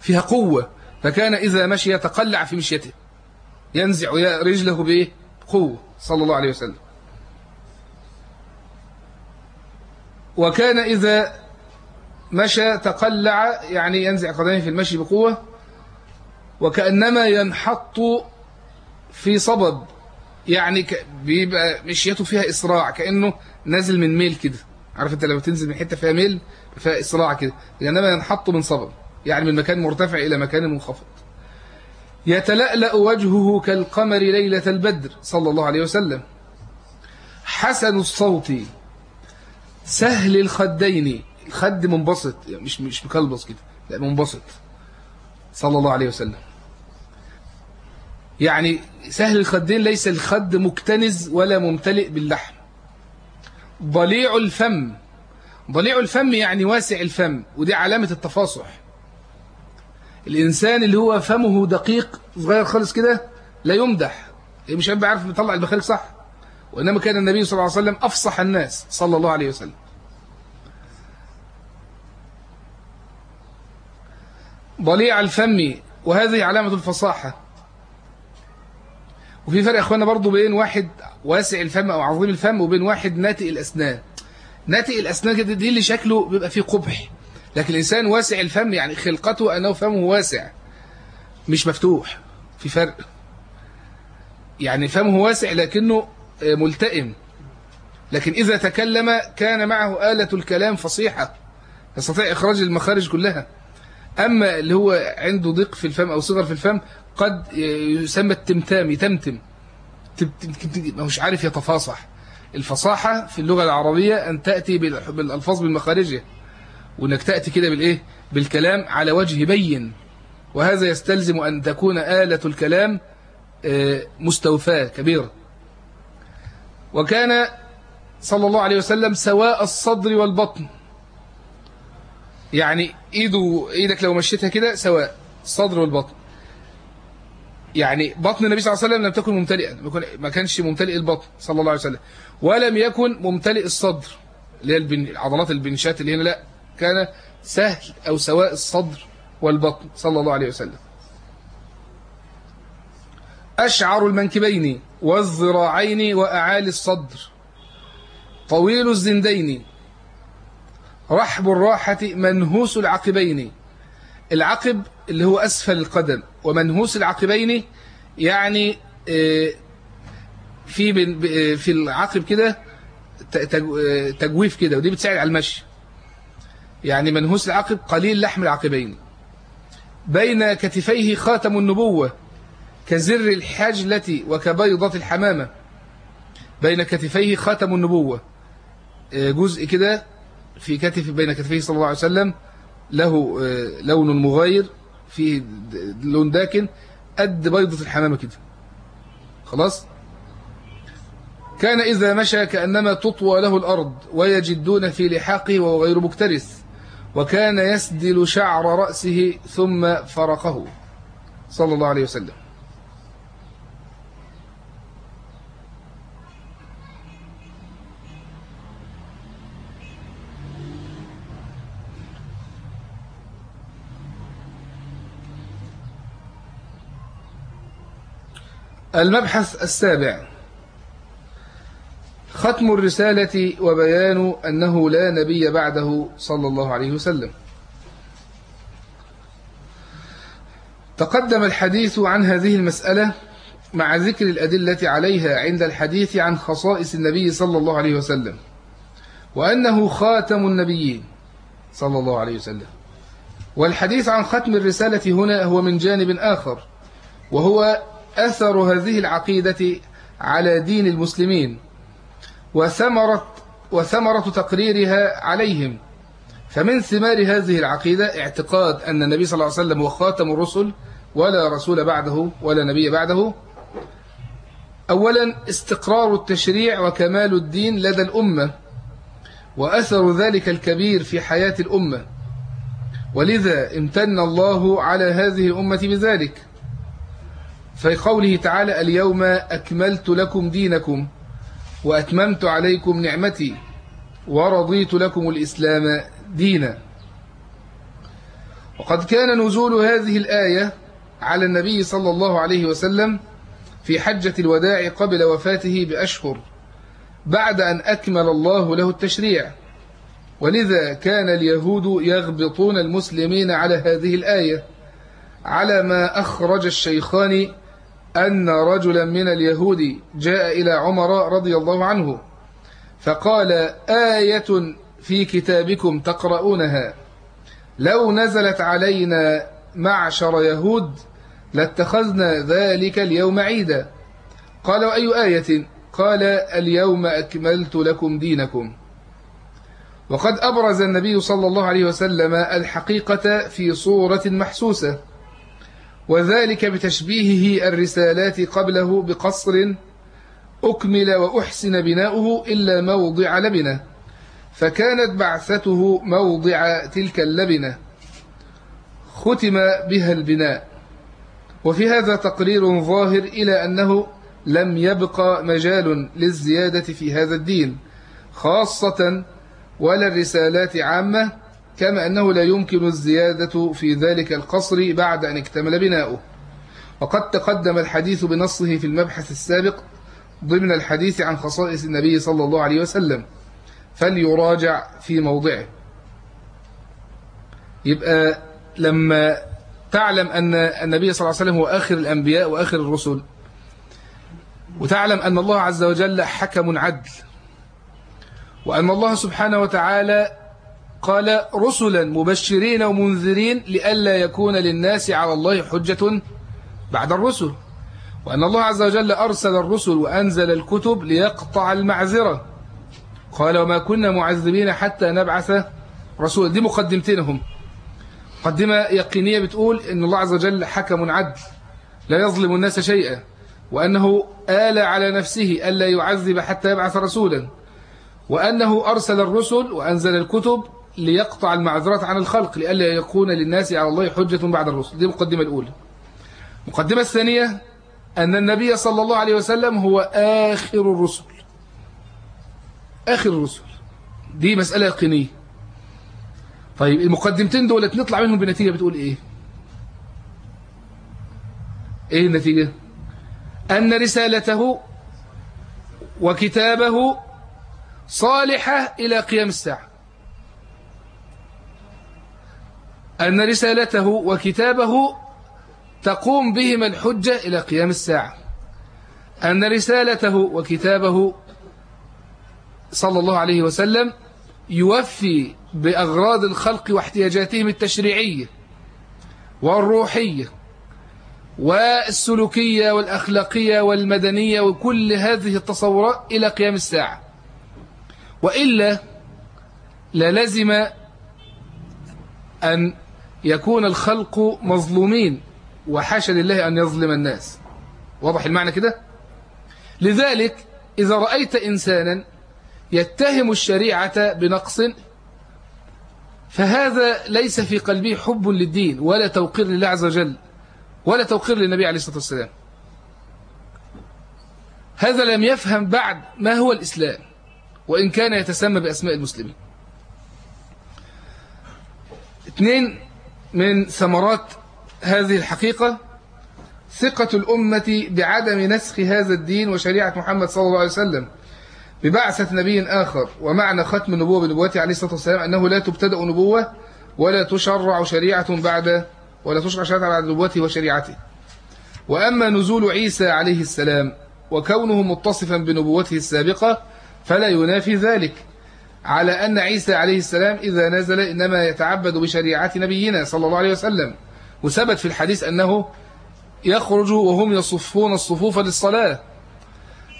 فيها قوة فكان إذا مشي يتقلع في مشيته. ينزع رجله بإيه؟ قوة صلى الله عليه وسلم. وكان إذا مشى تقلع يعني ينزع قدمه في المشي بقوة وكأنما ينحط في صبب. يعني بيبقى مشيته فيها إسراع كأنه نازل من ميل كده. عارف أنت لما تنزل من حتة فيها ميل فيها إسراع كده. كأنما ينحط من صبب يعني من مكان مرتفع إلى مكان منخفض. يتلألأ وجهه كالقمر ليلة البدر صلى الله عليه وسلم. حسن الصوت سهل الخدين. الخد منبسط يعني مش مش مكلبص كده لا منبسط. صلى الله عليه وسلم. يعني سهل الخدين ليس الخد مكتنز ولا ممتلئ باللحم. ضليع الفم. ضليع الفم يعني واسع الفم ودي علامة التفاصح. الإنسان اللي هو فمه دقيق صغير خالص كده لا يمدح. مش هيبقى عارف يطلع البخيل صح. وإنما كان النبي صلى الله عليه وسلم أفصح الناس صلى الله عليه وسلم. ضليع الفم وهذه علامة الفصاحة. وفي فرق يا اخوانا برضو بين واحد واسع الفم أو عظيم الفم وبين واحد ناتئ الاسنان. ناتئ الاسنان كده دي اللي شكله بيبقى فيه قبح. لكن الإنسان واسع الفم يعني خلقته أنه فمه واسع مش مفتوح. في فرق. يعني فمه واسع لكنه ملتئم. لكن إذا تكلم كان معه آلة الكلام فصيحة يستطيع إخراج المخارج كلها. أما اللي هو عنده ضيق في الفم أو صغر في الفم قد يسمى التمتام يتمتم. مش عارف يتفاصح. الفصاحة في اللغة العربية أن تأتي بالألفاظ بالمخارجها وأنك تأتي كده بالإيه؟ بالكلام على وجه بين. وهذا يستلزم أن تكون آلة الكلام مستوفاة كبيرة. وكان صلى الله عليه وسلم سواء الصدر والبطن. يعني إيده إيدك لو مشيتها كده سواء الصدر والبطن. يعني بطن النبي صلى الله عليه وسلم لم تكن ممتلئا ما كانش ممتلئ البطن صلى الله عليه وسلم ولم يكن ممتلئ الصدر اللي هي. عضلات البنشات اللي هنا لا كان سهل أو سواء الصدر والبطن صلى الله عليه وسلم أشعر المنكبين والذراعين وأعالي الصدر طويل الزندين رحب الراحة منهوس العقبين العقب اللي هو أسفل القدم ومنهوس العقبين يعني في في العقب كده تجويف كده ودي بتساعد على المشي. يعني منهوس العقب قليل لحم العقبين. بين كتفيه خاتم النبوة كزر الحجلة وكبيضة الحمامة. بين كتفيه خاتم النبوة جزء كده في كتف بين كتفيه صلى الله عليه وسلم له لون مغاير فيه لون داكن قد بيضة الحمامة كده. خلاص؟ كان إذا مشى كأنما تطوى له الأرض ويجدون في لحاقه وهو غير مكترث وكان يسدل شعر رأسه ثم فرقه. صلى الله عليه وسلم. المبحث السابع. ختم الرسالة وبيان أنه لا نبي بعده صلى الله عليه وسلم. تقدم الحديث عن هذه المسألة مع ذكر الأدلة عليها عند الحديث عن خصائص النبي صلى الله عليه وسلم وأنه خاتم النبيين صلى الله عليه وسلم. والحديث عن ختم الرسالة هنا هو من جانب آخر وهو أثر هذه العقيدة على دين المسلمين وثمرة, وثمرة تقريرها عليهم. فمن ثمار هذه العقيدة اعتقاد أن النبي صلى الله عليه وسلم هو خاتم الرسل ولا رسول بعده ولا نبي بعده. أولا استقرار التشريع وكمال الدين لدى الأمة وأثر ذلك الكبير في حياة الأمة. ولذا امتن الله على هذه الأمة بذلك. في قوله تعالى اليوم أكملت لكم دينكم وأتممت عليكم نعمتي ورضيت لكم الإسلام دينا. وقد كان نزول هذه الآية على النبي صلى الله عليه وسلم في حجة الوداع قبل وفاته بأشهر بعد أن أكمل الله له التشريع. ولذا كان اليهود يغبطون المسلمين على هذه الآية على ما أخرج الشيخان أن رجلا من اليهود جاء إلى عمر رضي الله عنه فقال آية في كتابكم تقرؤونها. لو نزلت علينا معشر يهود لاتخذنا ذلك اليوم عيدا. قال وأي آية؟ قال اليوم أكملت لكم دينكم. وقد أبرز النبي صلى الله عليه وسلم الحقيقة في صورة محسوسة. وذلك بتشبيهه الرسالات قبله بقصر أكمل وأحسن بناؤه إلا موضع لبنة فكانت بعثته موضع تلك اللبنة. ختم بها البناء. وفي هذا تقرير ظاهر إلى أنه لم يبقى مجال للزيادة في هذا الدين خاصة ولا الرسالات عامة كما أنه لا يمكن الزيادة في ذلك القصر بعد أن اكتمل بناؤه. وقد تقدم الحديث بنصه في المبحث السابق ضمن الحديث عن خصائص النبي صلى الله عليه وسلم. فليراجع في موضعه. يبقى لما تعلم أن النبي صلى الله عليه وسلم هو آخر الأنبياء وآخر الرسل وتعلم أن الله عز وجل حكم عدل وأن الله سبحانه وتعالى قال رسلا مبشرين ومنذرين لئلا يكون للناس على الله حجة بعد الرسل. وأن الله عز وجل أرسل الرسل وأنزل الكتب ليقطع المعذرة. قال وما كنا معذبين حتى نبعث رسول دي مقدمتينهم. مقدمة يقينية بتقول أن الله عز وجل حكم عدل لا يظلم الناس شيئا وأنه آل على نفسه ألا يعذب حتى يبعث رسولا. وأنه أرسل الرسل وأنزل الكتب ليقطع المعذرات عن الخلق لئلا يكون للناس على الله حجة بعد الرسل. دي المقدمة الأولى. المقدمة الثانية أن النبي صلى الله عليه وسلم هو آخر الرسل. آخر الرسل. دي مسألة يقينية. طيب المقدمتين دولت نطلع منهم بنتيجة بتقول إيه؟ إيه النتيجة؟ أن رسالته وكتابه صالحة إلى قيام الساعة. أن رسالته وكتابه تقوم بهما الحجة إلى قيام الساعة. أن رسالته وكتابه صلى الله عليه وسلم يوفي بأغراض الخلق واحتياجاتهم التشريعية والروحية والسلوكية والأخلاقية والمدنية وكل هذه التصورات إلى قيام الساعة. وإلا للزم أن يكون الخلق مظلومين وحاشا لله أن يظلم الناس. واضح المعنى كده؟ لذلك إذا رأيت إنسانا يتهم الشريعة بنقص فهذا ليس في قلبه حب للدين ولا توقير لله عز وجل ولا توقير للنبي عليه الصلاة والسلام. هذا لم يفهم بعد ما هو الإسلام وإن كان يتسمى بأسماء المسلمين. اثنين من ثمرات هذه الحقيقة ثقة الأمة بعدم نسخ هذا الدين وشريعة محمد صلى الله عليه وسلم ببعثة نبي آخر ومعنى ختم النبوة بنبوته عليه الصلاة والسلام أنه لا تبتدأ نبوة ولا تشرع شريعة بعد ولا تشرع شريعة بعد نبوته وشريعته. وأما نزول عيسى عليه السلام وكونه متصفا بنبوته السابقة فلا ينافي ذلك. على أن عيسى عليه السلام إذا نزل إنما يتعبد بشريعة نبينا صلى الله عليه وسلم. وثبت في الحديث أنه يخرج وهم يصفون الصفوف للصلاة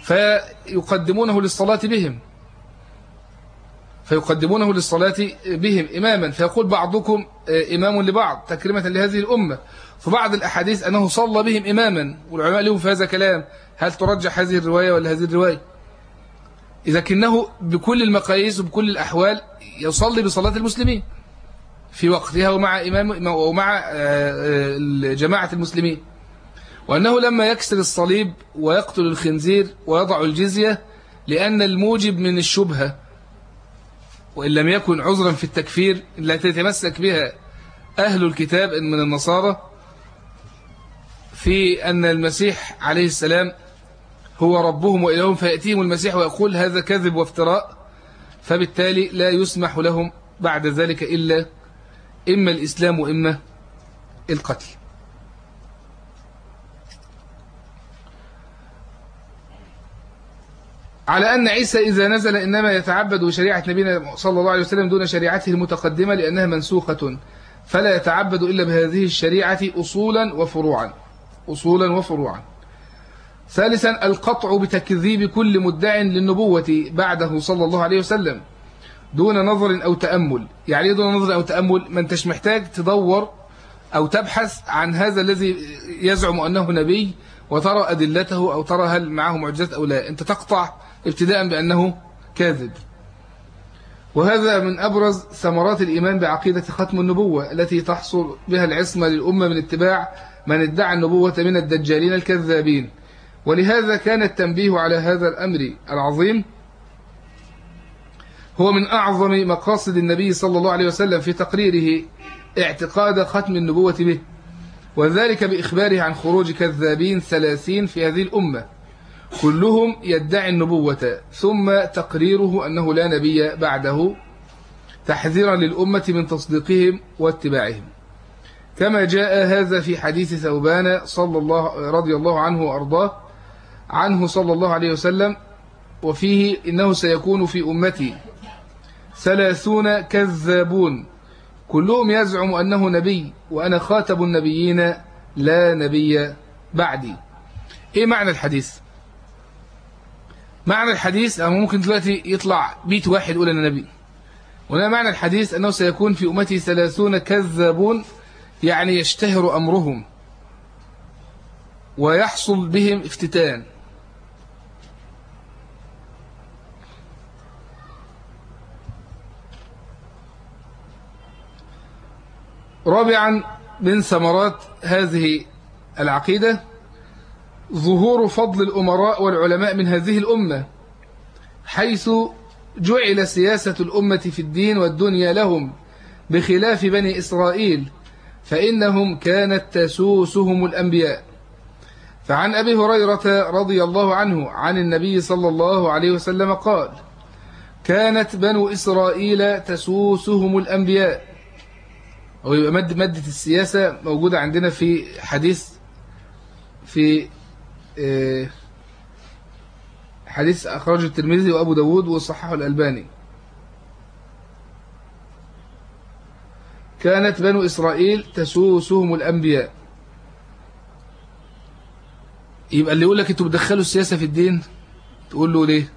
فيقدمونه للصلاة بهم. فيقدمونه للصلاة بهم إماما. فيقول بعضكم إمام لبعض تكرمة لهذه الأمة. في بعض الأحاديث أنه صلى بهم إماما. والعلماء لهم في هذا كلام. هل ترجح هذه الرواية ولا هذه الرواية؟ إذا كنه بكل المقاييس وبكل الأحوال يصلي بصلاة المسلمين في وقتها ومع إمام ومع جماعة المسلمين. وأنه لما يكسر الصليب ويقتل الخنزير ويضع الجزية لأن الموجب من الشبهة وإن لم يكن عذرا في التكفير التي يتمسك بها أهل الكتاب من النصارى في أن المسيح عليه السلام هو ربهم وإلههم فيأتيهم المسيح ويقول هذا كذب وافتراء فبالتالي لا يسمح لهم بعد ذلك إلا إما الإسلام وإما القتل. على أن عيسى إذا نزل إنما يتعبد بشريعة نبينا صلى الله عليه وسلم دون شريعته المتقدمة لأنها منسوخة فلا يتعبد إلا بهذه الشريعة أصولا وفروعا. أصولا وفروعا. ثالثا القطع بتكذيب كل مدع للنبوة بعده صلى الله عليه وسلم دون نظر أو تأمل. يعني إيه دون نظر أو تأمل؟ ما أنتش محتاج تدور أو تبحث عن هذا الذي يزعم أنه نبي وترى أدلته أو ترى هل معه معجزات أو لا. أنت تقطع ابتداء بأنه كاذب. وهذا من أبرز ثمرات الإيمان بعقيدة ختم النبوة التي تحصل بها العصمة للأمة من اتباع من ادعى النبوة من الدجالين الكذابين. ولهذا كان التنبيه على هذا الأمر العظيم هو من أعظم مقاصد النبي صلى الله عليه وسلم في تقريره اعتقاد ختم النبوة به وذلك بإخباره عن خروج كذابين ثلاثين في هذه الأمة. كلهم يدعي النبوة ثم تقريره أنه لا نبي بعده تحذيرا للأمة من تصديقهم واتباعهم. كما جاء هذا في حديث ثوبان صلى الله رضي الله عنه وأرضاه عنه صلى الله عليه وسلم وفيه إنه سيكون في أمتي. ثلاثون كذابون. كلهم يزعم أنه نبي وأنا خاتب النبيين لا نبي بعدي. إيه معنى الحديث؟ معنى الحديث أو ممكن دلوقتي يطلع بيت واحد يقول أنا نبي. ولا معنى الحديث أنه سيكون في أمتي ثلاثون كذابون يعني يشتهر أمرهم ويحصل بهم افتتان. رابعا من ثمرات هذه العقيدة ظهور فضل الأمراء والعلماء من هذه الأمة حيث جعل سياسة الأمة في الدين والدنيا لهم بخلاف بني إسرائيل فإنهم كانت تسوسهم الأنبياء. فعن أبي هريرة رضي الله عنه عن النبي صلى الله عليه وسلم قال كانت بنو إسرائيل تسوسهم الأنبياء ويبقى مادة, مادة السياسة موجودة عندنا في حديث في آه، حديث أخرجه الترمذي وأبو داود وصححه الألباني. كانت بنو إسرائيل تسوسهم الأنبياء. يبقى اللي يقول لك أنتوا بتدخلوا السياسة في الدين تقول له ليه؟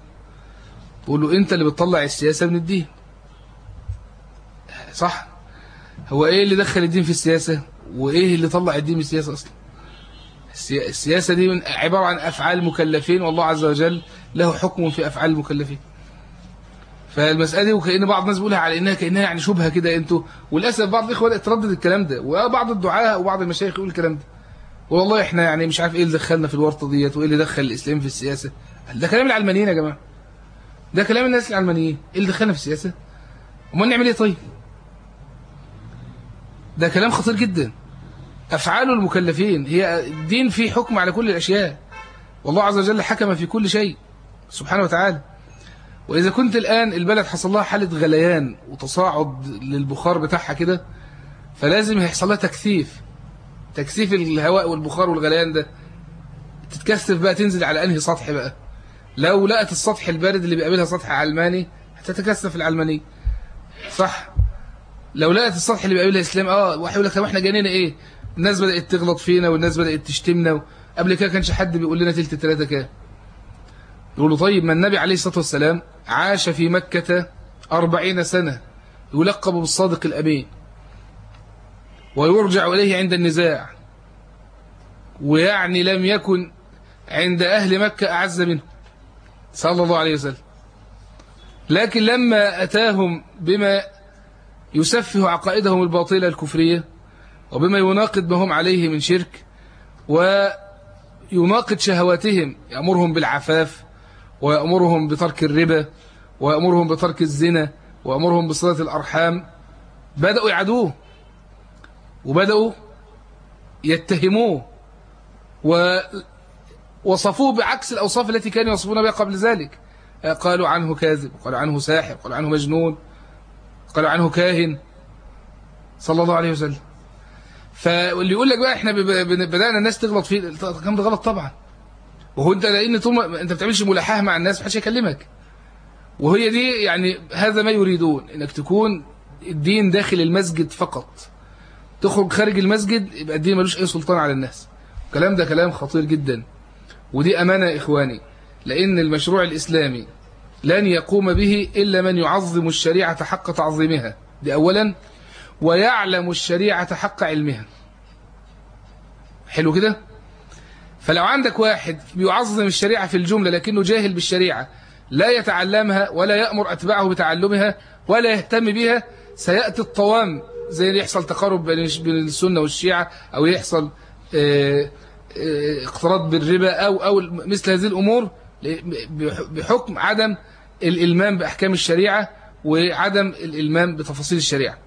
تقول له انت اللي بتطلع السياسة من الدين. صح؟ هو إيه اللي دخل الدين في السياسة؟ وإيه اللي طلع الدين من السياسة أصلا؟ السياسة دي من عبارة عن أفعال مكلفين والله عز وجل له حكم في أفعال المكلفين. فالمسألة دي وكأن بعض الناس بيقولها على إنها كأنها يعني شبهة كده أنتوا وللأسف بعض الإخوة بدأت تردد الكلام ده وبعض الدعاء وبعض المشايخ يقول الكلام ده. والله إحنا يعني مش عارف إيه اللي دخلنا في الورطة ديت وإيه اللي دخل الإسلام في السياسة. ده كلام العلمانيين يا جماعة؟ ده كلام الناس العلمانيين. إيه اللي دخلنا في السياسة؟ أمال نعمل إيه طيب؟ ده كلام خطير جدا. أفعال المكلفين هي الدين فيه حكم على كل الأشياء. والله عز وجل حكم في كل شيء سبحانه وتعالى. وإذا كنت الآن البلد حصل لها حالة غليان وتصاعد للبخار بتاعها كده فلازم يحصل لها تكثيف. تكثيف الهواء والبخار والغليان ده. تتكثف بقى تنزل على أنهي سطح بقى؟ لو لقت السطح البارد اللي بيقابلها سطح علماني هتتكثف العلماني صح. لو لقت السطح اللي بيقابلها الإسلام آه واحد يقول لك طب إحنا جانينا إيه؟ الناس بدأت تغلط فينا والناس بدأت تشتمنا قبل كده كانش حد بيقول لنا تلت ثلاثة كام يقولوا طيب ما النبي عليه الصلاة والسلام عاش في مكة أربعين سنة يلقب بالصادق الأمين ويرجع إليه عند النزاع ويعني لم يكن عند أهل مكة أعز منه صلى الله عليه وسلم. لكن لما أتاهم بما يسفه عقائدهم الباطلة الكفرية وبما يناقض ما هم عليه من شرك يناقض شهواتهم يأمرهم بالعفاف ويأمرهم بترك الربا ويأمرهم بترك الزنا ويأمرهم بصلة الأرحام. بدأوا يعدوه وبدأوا يتهموه ووصفوه بعكس الأوصاف التي كانوا يوصفون بها قبل ذلك. قالوا عنه كاذب قالوا عنه ساحر قالوا عنه مجنون. قالوا عنه كاهن. صلى الله عليه وسلم. فاللي يقول لك بقى إحنا بدأنا الناس تغلط فيه الكلام ده غلط طبعا. وهو انت لأن طول ما انت بتعملش ملاحاة مع الناس محدش يكلمك وهي دي يعني هذا ما يريدون إنك تكون الدين داخل المسجد فقط. تخرج خارج المسجد يبقى الدين ملوش أي سلطان على الناس. الكلام ده كلام خطير جدا. ودي أمانة يا إخواني. لأن المشروع الإسلامي لن يقوم به إلا من يعظم الشريعة حق تعظيمها. دي اولا. ويعلم الشريعة حق علمها. حلو كده؟ فلو عندك واحد بيعظم الشريعة في الجملة لكنه جاهل بالشريعة لا يتعلمها ولا يأمر أتباعه بتعلمها ولا يهتم بها سيأتي الطوام زي اللي يحصل تقارب بين السنة والشيعة أو يحصل آه، آه، اقتراض بالربا أو, أو مثل هذه الأمور بحكم عدم الإلمام بأحكام الشريعة وعدم الإلمام بتفاصيل الشريعة.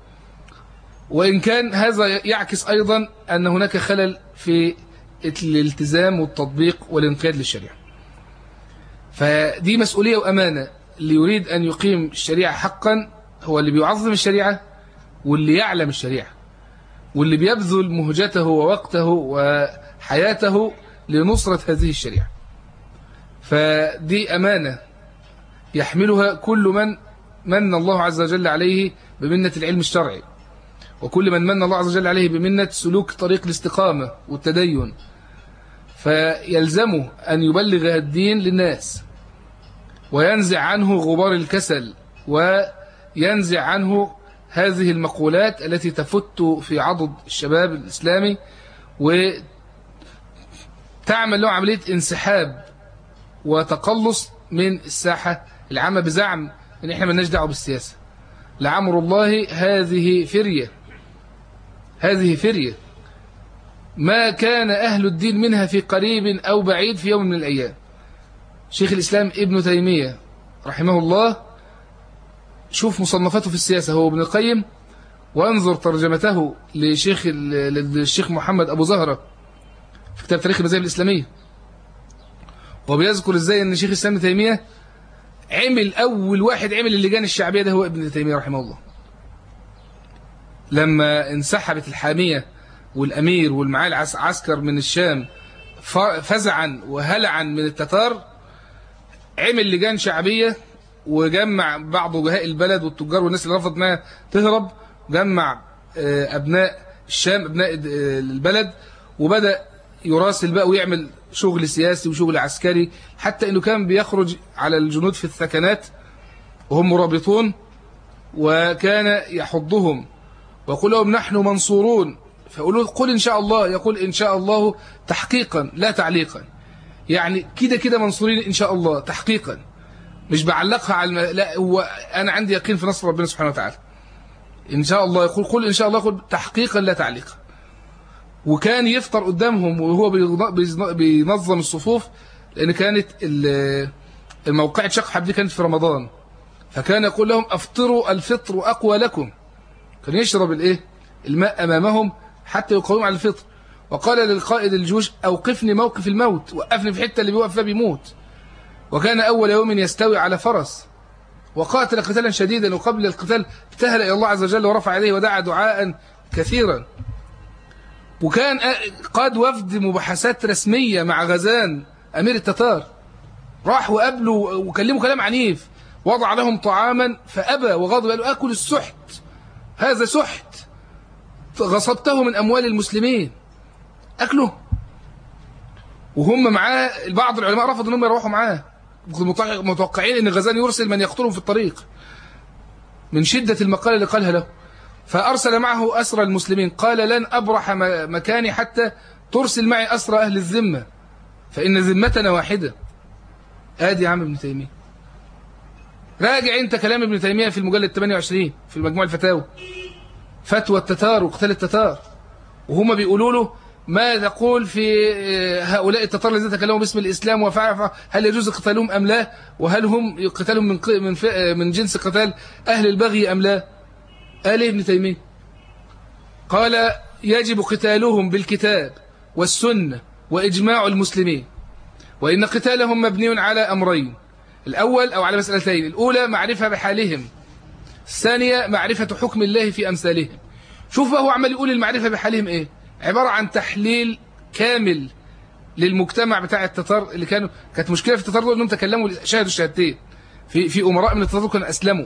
وإن كان هذا يعكس أيضا أن هناك خلل في الالتزام والتطبيق والانقياد للشريعة. فدي مسؤولية وأمانة. اللي يريد أن يقيم الشريعة حقا هو اللي بيعظم الشريعة واللي يعلم الشريعة واللي بيبذل مهجته ووقته وحياته لنصرة هذه الشريعة. فدي أمانة. يحملها كل من من الله عز وجل عليه بمنة العلم الشرعي. وكل من من الله عز وجل عليه بمنة سلوك طريق الاستقامة والتدين. فيلزمه أن يبلغ الدين للناس وينزع عنه غبار الكسل وينزع عنه هذه المقولات التي تفت في عضد الشباب الإسلامي وتعمل له عملية انسحاب وتقلص من الساحة العامة بزعم إن إحنا مالناش دعوة بالسياسة. لعمر الله هذه فرية. هذه فرية. ما كان أهل الدين منها في قريب أو بعيد في يوم من الأيام. شيخ الإسلام ابن تيمية رحمه الله شوف مصنفاته في السياسة هو ابن القيم وانظر ترجمته لشيخ للشيخ محمد أبو زهرة في كتاب تاريخ المذاهب الإسلامية. وبيذكر إزاي إن شيخ الإسلام ابن تيمية عمل أول واحد عمل اللجان الشعبية ده هو ابن تيمية رحمه الله. لما انسحبت الحامية والأمير والمعاه العسكر من الشام فزعا وهلعا من التتار عمل لجان شعبية وجمع بعض وجهاء البلد والتجار والناس اللي رفضت ما تهرب جمع آه، أبناء الشام أبناء البلد وبدأ يراسل بقى ويعمل شغل سياسي وشغل عسكري حتى أنه كان بيخرج على الجنود في الثكنات وهم مرابطون وكان يحضهم ويقول لهم نحن منصورون. فيقولوا قل إن شاء الله يقول إن شاء الله تحقيقا لا تعليقا. يعني كده كده منصورين إن شاء الله تحقيقا. مش بعلقها على الم... لا هو أنا عندي يقين في نصر ربنا سبحانه وتعالى. إن شاء الله يقول قل إن شاء الله يقول تحقيقا لا تعليقا. وكان يفطر قدامهم وهو بينظم الصفوف لأن كانت الموقعة شق دي كانت في رمضان. فكان يقول لهم أفطروا الفطر أقوى لكم. كان يشرب الإيه؟ الماء أمامهم حتى يقوموا على الفطر. وقال للقائد الجيوش أوقفني موقف الموت وقفني في حتة اللي بيوقف فيها بيموت. وكان أول يوم يستوي على فرس. وقاتل قتالا شديدا وقبل القتال ابتهل إلى الله عز وجل ورفع يديه ودعا دعاء كثيرا. وكان قاد وفد مباحثات رسمية مع غزان أمير التتار. راح وقابله وكلمه كلام عنيف. وضع لهم طعاما فأبى وغضب. قال له أكل السحت. هذا سحت. غصبته من أموال المسلمين. أكله. وهم معاه بعض العلماء رفضوا أنهم يروحوا معاه. متوقعين أن غزان يرسل من يقتلهم في الطريق. من شدة المقالة اللي قالها له. فأرسل معه أسرى المسلمين. قال لن أبرح مكاني حتى ترسل معي أسرى أهل الذمة. فإن ذمتنا واحدة. آدي يا عم ابن تيمية. راجع أنت كلام ابن تيمية في المجلد 28 في المجموع الفتاوى. فتوى التتار وقتال التتار. وهما بيقولوا له ما تقول في آه، هؤلاء التتار الذين تكلموا باسم الإسلام وفعل هل يجوز قتالهم أم لا؟ وهل هم قتالهم من من آه، من جنس قتال أهل البغي أم لا؟ قال ابن تيمية. قال يجب قتالهم بالكتاب والسنة وإجماع المسلمين وإن قتالهم مبني على أمرين الأول أو على مسألتين الأولى معرفة بحالهم الثانية معرفة حكم الله في أمثالهم. شوف هو عمال يقول المعرفة بحالهم إيه؟ عبارة عن تحليل كامل للمجتمع بتاع التتار اللي كانوا كانت مشكلة في التتار دول إنهم تكلموا شاهدوا الشهادتين. في في أمراء من التتار كانوا أسلموا.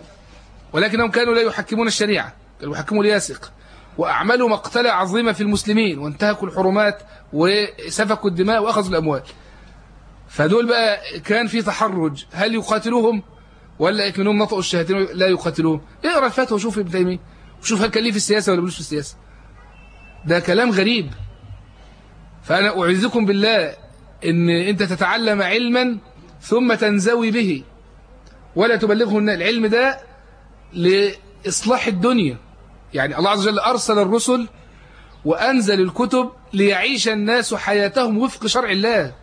ولكنهم كانوا لا يحكمون الشريعة كانوا يحكموا الياسق. وأعملوا مقتلة عظيمة في المسلمين وانتهكوا الحرمات وسفكوا الدماء وأخذوا الأموال. فدول بقى كان في تحرج. هل يقاتلوهم؟ ولا يكمنهم نطقوا الشهادتين لا يقاتلوهم. اقرأ الفتوى وشوف ابن تيمية وشوف هل كان ليه في السياسة ولا ملوش في السياسة. ده كلام غريب. فأنا أعزكم بالله إن أنت تتعلم علما ثم تنزوي به. ولا تبلغه العلم ده لإصلاح الدنيا. يعني الله عز وجل أرسل الرسل وأنزل الكتب ليعيش الناس حياتهم وفق شرع الله.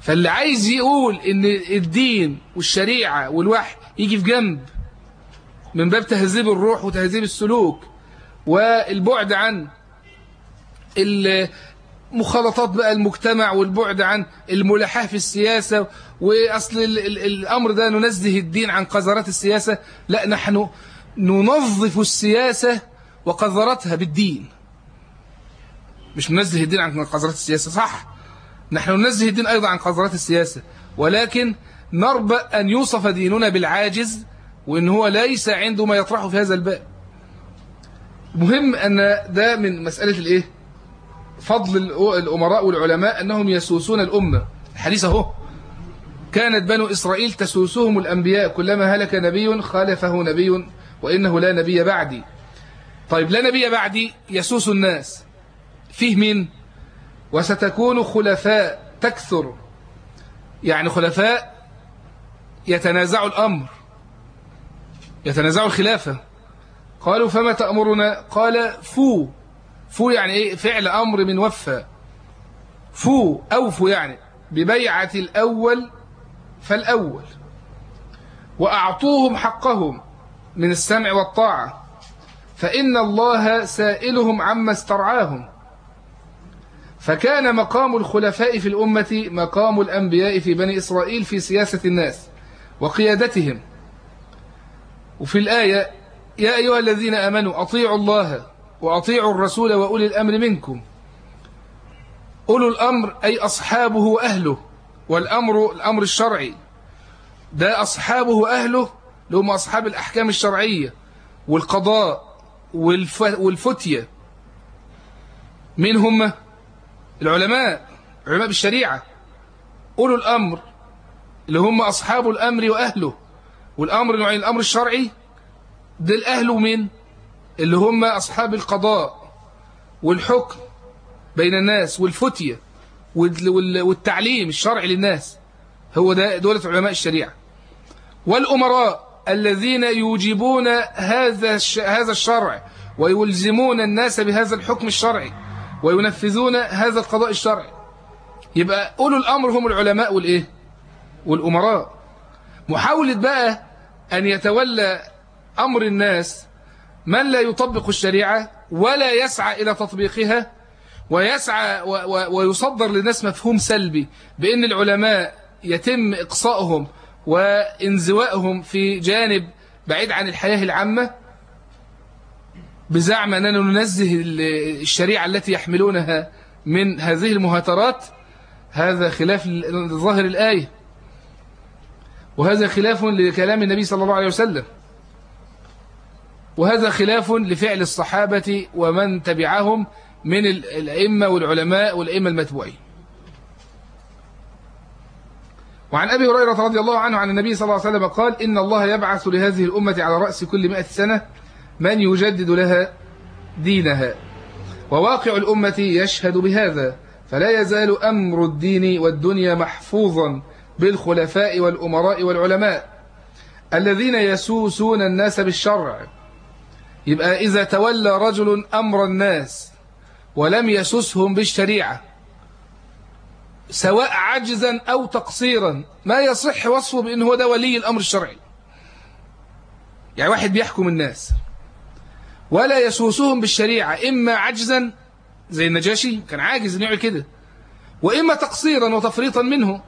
فاللي عايز يقول إن الدين والشريعة والوحي يجي في جنب من باب تهذيب الروح وتهذيب السلوك والبعد عن مخالطات بقى المجتمع والبعد عن الملاحاة في السياسة وأصل الأمر ده ننزه الدين عن قذرات السياسة. لا نحن ننظف السياسة وقذرتها بالدين. مش ننزه الدين عن قذرات السياسة. صح نحن ننزه الدين أيضا عن قذرات السياسة. ولكن نربى أن يوصف ديننا بالعاجز وإن هو ليس عنده ما يطرحه في هذا الباب. مهم أن ده من مسألة الإيه؟ فضل الأمراء والعلماء أنهم يسوسون الأمة. الحديث أهو. كانت بنو إسرائيل تسوسهم الأنبياء كلما هلك نبي خالفه نبي وإنه لا نبي بعدي. طيب لا نبي بعدي يسوس الناس. فيه من وستكون خلفاء تكثر. يعني خلفاء يتنازعوا الأمر يتنازعوا الخلافة. قالوا فما تأمرنا؟ قال فو. فو يعني إيه؟ فعل أمر من وفى. فو أوفوا يعني. ببيعة الأول فالأول وأعطوهم حقهم من السمع والطاعة فإن الله سائلهم عما استرعاهم. فكان مقام الخلفاء في الأمة مقام الأنبياء في بني إسرائيل في سياسة الناس وقيادتهم. وفي الآية يا أيها الذين أمنوا أطيعوا الله وأطيعوا الرسول وأولي الأمر منكم. أولو الأمر أي أصحابه وأهله. والأمر الأمر الشرعي. ده أصحابه وأهله لهم أصحاب الأحكام الشرعية والقضاء والفتية. من هم العلماء علماء بالشريعة. أولو الأمر اللي هم أصحاب الأمر وأهله. والأمر نوعين الأمر الشرعي ده الأهل من اللي هم أصحاب القضاء والحكم بين الناس والفتية. والتعليم الشرعي للناس. هو ده دولة علماء الشريعة. والأمراء الذين يوجبون هذا هذا الشرع ويلزمون الناس بهذا الحكم الشرعي وينفذون هذا القضاء الشرعي. يبقى أولو الأمر هم العلماء والإيه؟ والأمراء. محاولة بقى أن يتولى أمر الناس من لا يطبق الشريعة ولا يسعى إلى تطبيقها ويسعى ويصدر للناس مفهوم سلبي بأن العلماء يتم إقصائهم وإنزوائهم في جانب بعيد عن الحياة العامة بزعم أننا ننزه الشريعة التي يحملونها من هذه المهاترات. هذا خلاف ظاهر الآية. وهذا خلاف لكلام النبي صلى الله عليه وسلم. وهذا خلاف لفعل الصحابة ومن تبعهم من الأئمة والعلماء والأئمة المتبوعين. وعن أبي هريرة رضي الله عنه عن النبي صلى الله عليه وسلم قال إن الله يبعث لهذه الأمة على رأس كل مئة سنة من يجدد لها دينها. وواقع الأمة يشهد بهذا فلا يزال أمر الدين والدنيا محفوظا بالخلفاء والأمراء والعلماء الذين يسوسون الناس بالشرع. يبقى إذا تولى رجل أمر الناس ولم يسسهم بالشريعة سواء عجزا أو تقصيرا ما يصح وصفه بأنه هو ده ولي الأمر الشرعي. يعني واحد بيحكم الناس. ولا يسوسهم بالشريعة إما عجزا زي النجاشي كان عاجز إنه يعمل كده وإما تقصيرا وتفريطا منه.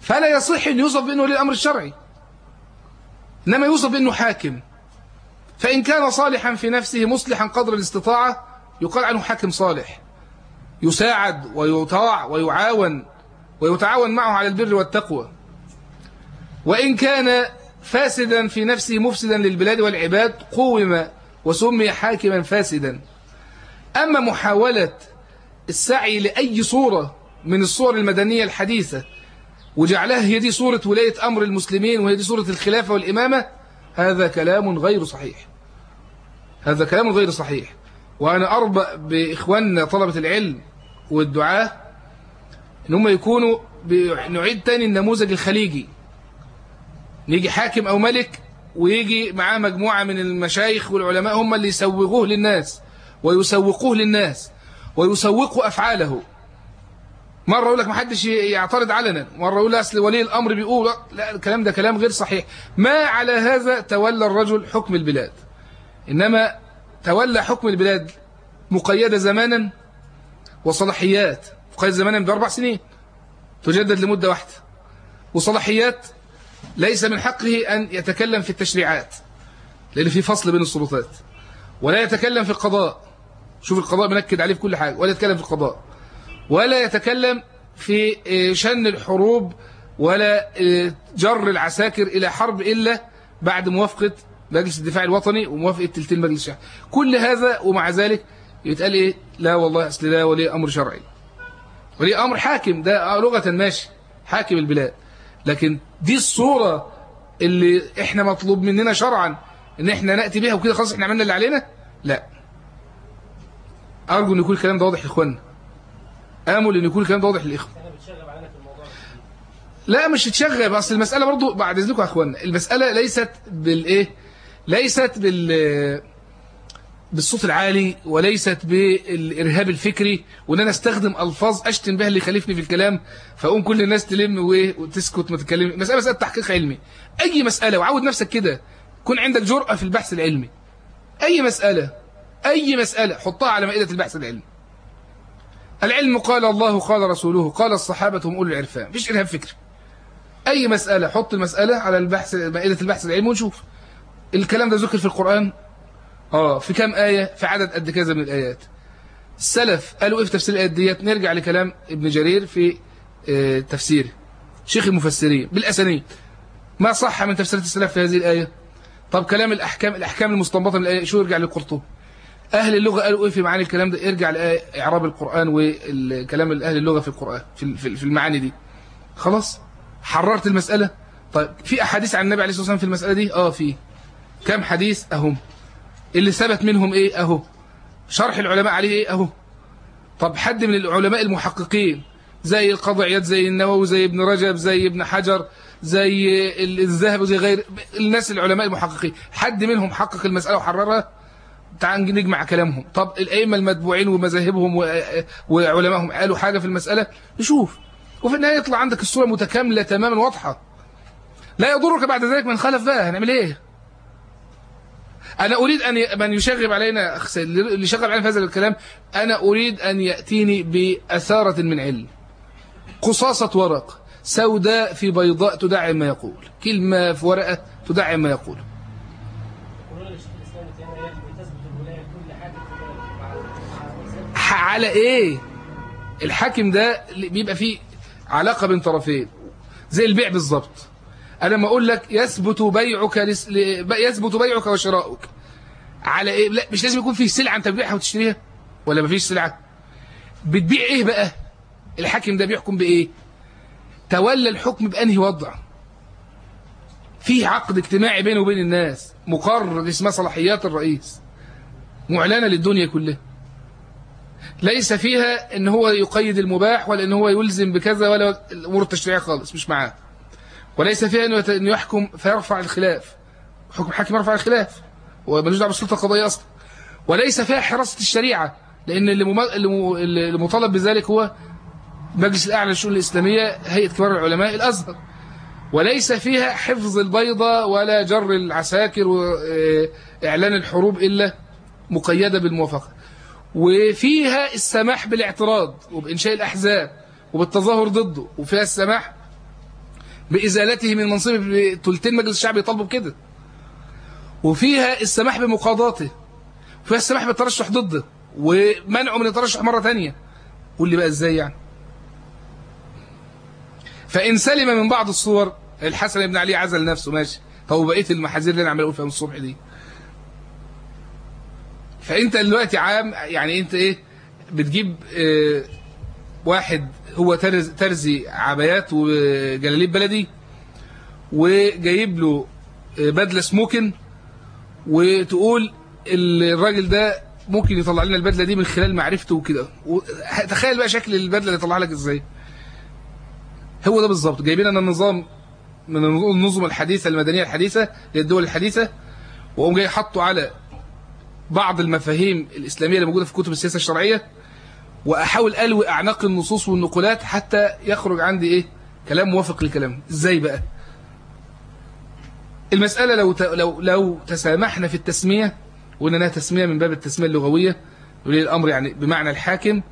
فلا يصح أن يوصف بأنه ولي الأمر الشرعي. إنما يوصف بأنه حاكم. فإن كان صالحا في نفسه مصلحا قدر الاستطاعة يقال عنه حاكم صالح. يساعد ويطاع ويعاون ويتعاون معه على البر والتقوى. وإن كان فاسدا في نفسه مفسدا للبلاد والعباد قوم وسمي حاكما فاسدا. أما محاولة السعي لأي صورة من الصور المدنية الحديثة وجعلها هي دي صورة ولاية أمر المسلمين وهي دي صورة الخلافة والإمامة هذا كلام غير صحيح. هذا كلام غير صحيح. وأنا أربأ بإخواننا طلبة العلم والدعاة إن هم يكونوا نعيد تاني النموذج الخليجي. نيجي حاكم أو ملك ويجي معاه مجموعة من المشايخ والعلماء هم اللي يسوقوه للناس ويسوقوه للناس ويسوقوا أفعاله. مرة يقول لك ما حدش يعترض علنا. مرة يقول أصل ولي الأمر بيقول لا الكلام ده كلام غير صحيح. ما على هذا تولى الرجل حكم البلاد. إنما تولى حكم البلاد مقيدة زمانا وصلاحيات مقيدة زمانا بأربع سنين تجدد لمدة واحدة. وصلاحيات ليس من حقه أن يتكلم في التشريعات لأن في فصل بين السلطات. ولا يتكلم في القضاء. شوف القضاء بنكد عليه في كل حاجة ولا يتكلم في القضاء. ولا يتكلم في شن الحروب ولا جر العساكر إلى حرب إلا بعد موافقة مجلس الدفاع الوطني وموافقة تلتين مجلس الشعب. كل هذا ومع ذلك يتقال إيه؟ لا والله أصل لا ولي أمر شرعي. ولي أمر حاكم ده لغة ماشي حاكم البلاد. لكن دي الصورة اللي إحنا مطلوب مننا شرعا إن إحنا نأتي بها وكده خلاص إحنا عملنا اللي علينا؟ لا. أرجو إن يكون الكلام ده واضح لإخواننا. آمل إن يكون الكلام ده واضح للاخوه لا مش تشغب. أصل المسألة برضو بعد إذنكم يا اخوانا المسألة ليست بالإيه؟ ليست بال بالصوت العالي وليست بالإرهاب الفكري وإن أنا أستخدم ألفاظ أشتم بها اللي يخالفني في الكلام فأقوم كل الناس تلم وتسكت ما تتكلم. مسألة مسألة تحقيق علمي. أي مسألة وعود نفسك كده كون عندك جرأة في البحث العلمي. أي مسألة أي مسألة حطها على مائدة البحث العلمي. العلم قال الله قال رسوله قال الصحابة هم أولو العرفان. مفيش إرهاب فكري. أي مسألة حط المسألة على البحث مائدة البحث العلمي ونشوف. الكلام ده ذكر في القرآن؟ آه في كام آية؟ في عدد قد كذا من الآيات. السلف قالوا إيه في تفسير الآيات ديت؟ نرجع لكلام ابن جرير في آه تفسيره شيخ المفسرين بالأسانيد. ما صح من تفسيرات السلف في هذه الآية؟ طب كلام الأحكام الأحكام المستنبطة من الآية شو يرجع للقرطبي أهل اللغة قالوا إيه في معاني الكلام ده؟ ارجع لإعراب القرآن والكلام أهل اللغة في القرآن في المعاني دي. خلاص؟ حررت المسألة؟ طيب في أحاديث عن النبي عليه الصلاة والسلام في المسألة دي؟ آه في. كم حديث أهم اللي ثبت منهم إيه أهو؟ شرح العلماء عليه إيه أهو؟ طب حد من العلماء المحققين زي القاضي عياد زي النووي زي ابن رجب زي ابن حجر زي الذهب وزي غير الناس العلماء المحققين حد منهم حقق المسألة وحررها؟ تعال نجمع كلامهم. طب الأئمة المتبوعين ومذاهبهم وعلمائهم قالوا حاجة في المسألة؟ نشوف. وفي النهاية يطلع عندك الصورة متكاملة تماما واضحة. لا يضرك بعد ذلك من خلف بقى. هنعمل إيه؟ أنا أريد أن من يشغب علينا اللي يشغب علينا في هذا الكلام أنا أريد أن يأتيني بأثارة من علم. قصاصة ورق سوداء في بيضاء تدعم ما يقول. كلمة في ورقة تدعم ما يقول. على إيه؟ الحاكم ده بيبقى فيه علاقة بين طرفين. زي البيع بالظبط أنا لما أقول لك يثبت بيعك لس... يثبت بيعك وشراؤك. على إيه؟ لا مش لازم يكون فيه سلعة أنت بتبيعها وتشتريها ولا مفيش سلعة؟ بتبيع إيه بقى؟ الحاكم ده بيحكم بإيه؟ تولى الحكم بأنهي وضع؟ فيه عقد اجتماعي بينه وبين الناس مقرر اسمها صلاحيات الرئيس معلنة للدنيا كلها. ليس فيها إن هو يقيد المباح ولا إن هو يلزم بكذا ولا الأمور التشريعيه خالص مش معاه. وليس فيها انه يحكم فيرفع الخلاف. حكم حاكم يرفع الخلاف. ومالوش دعوة بالسلطة القضائية أصلا. وليس فيها حراسة الشريعة لأن اللي مطالب بذلك هو مجلس الأعلى للشؤون الإسلامية هيئة كبار العلماء الأزهر. وليس فيها حفظ البيضة ولا جر العساكر وإعلان الحروب إلا مقيدة بالموافقة. وفيها السماح بالاعتراض وبإنشاء الأحزاب وبالتظاهر ضده وفيها السماح بإزالته من منصبه تلتين مجلس الشعب يطالبوا بكده. وفيها السماح بمقاضاته وفيها السماح بالترشح ضده ومنعه من الترشح مرة تانية. قول لي بقى إزاي يعني؟ فإن سلم من بعض الصور الحسن بن علي عزل نفسه ماشي. طب بقية المحاذير اللي أنا عمال أقول فيها من الصبح دي. فأنت دلوقتي عام يعني أنت إيه بتجيب آه واحد هو ترز ترزي عبايات وجلاليب بلدي وجايب له بدلة سموكن وتقول الراجل ده ممكن يطلع لنا البدلة دي من خلال معرفته وكده. تخيل بقى شكل البدلة اللي يطلع لك إزاي. هو ده بالظبط. جايبين لنا النظام من النظم الحديثة المدنية الحديثة للدول الحديثة وقوم جاي حطه على بعض المفاهيم الإسلامية اللي موجودة في كتب السياسة الشرعية وأحاول ألوي أعناق النصوص والنقولات حتى يخرج عندي إيه؟ كلام موافق لكلام. إزاي بقى؟ المسألة لو. لو لو تسامحنا في التسمية واننا تسمية من باب التسمية اللغوية ولي الأمر يعني بمعنى الحاكم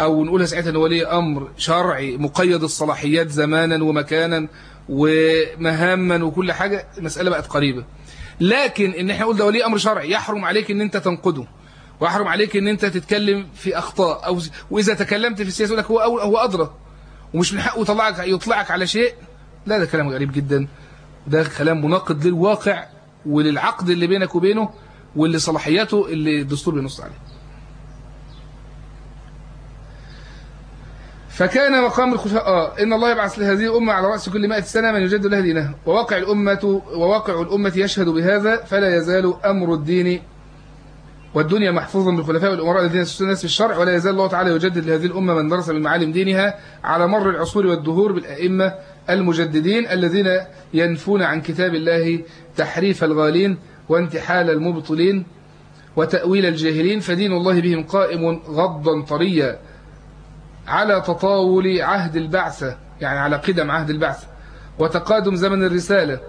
أو نقولها ساعتها إن ولي أمر شرعي مقيد الصلاحيات زمانا ومكانا ومهاما وكل حاجة المسألة بقت قريبة. لكن إن إحنا نقول ده ولي أمر شرعي يحرم عليك إن أنت تنقده. ويحرم عليك إن أنت تتكلم في أخطاء أو وإذا تكلمت في السياسة يقول لك هو هو أدرى ومش من حقه يطلعك يطلعك على شيء. لا ده كلام غريب جدا. ده كلام مناقض للواقع وللعقد اللي بينك وبينه واللي صلاحياته اللي الدستور بينص عليه. فكان مقام الخلفاء آه إن الله يبعث لهذه الأمة على رأس كل مائة سنة من يجد لها دينها. وواقع الأمة وواقع الأمة يشهد بهذا فلا يزال أمر الدين والدنيا محفوظا بالخلفاء والأمراء الذين يسسون الناس في الشرع ولا يزال الله تعالى يجدد لهذه الأمة من درس من معالم دينها على مر العصور والدهور بالأئمة المجددين الذين ينفون عن كتاب الله تحريف الغالين وانتحال المبطلين وتأويل الجاهلين فدين الله بهم قائم غضا طريا على تطاول عهد البعثة يعني على قدم عهد البعثة وتقادم زمن الرسالة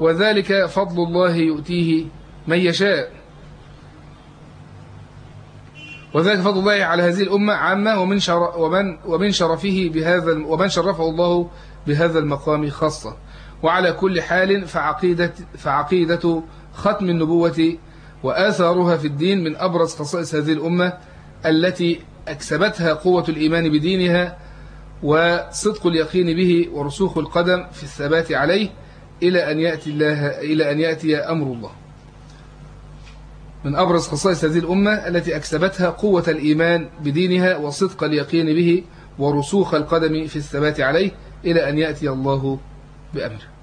وذلك فضل الله يؤتيه من يشاء. وذلك فضل الله على هذه الأمة عامة ومن شرف ومن ومن شرفه بهذا ومن شرفه الله بهذا المقام خاصة. وعلى كل حال فعقيدة فعقيدة ختم النبوة وآثارها في الدين من أبرز خصائص هذه الأمة التي أكسبتها قوة الإيمان بدينها وصدق اليقين به ورسوخ القدم في الثبات عليه إلى أن يأتي الله إلى أن يأتي أمر الله. من أبرز خصائص هذه الأمة التي أكسبتها قوة الإيمان بدينها وصدق اليقين به ورسوخ القدم في الثبات عليه إلى أن يأتي الله بأمره.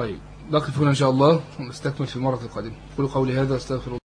طيب نقف هنا إن شاء الله ونستكمل في المرة القادمة. قولوا قولي هذا أستغفر الله.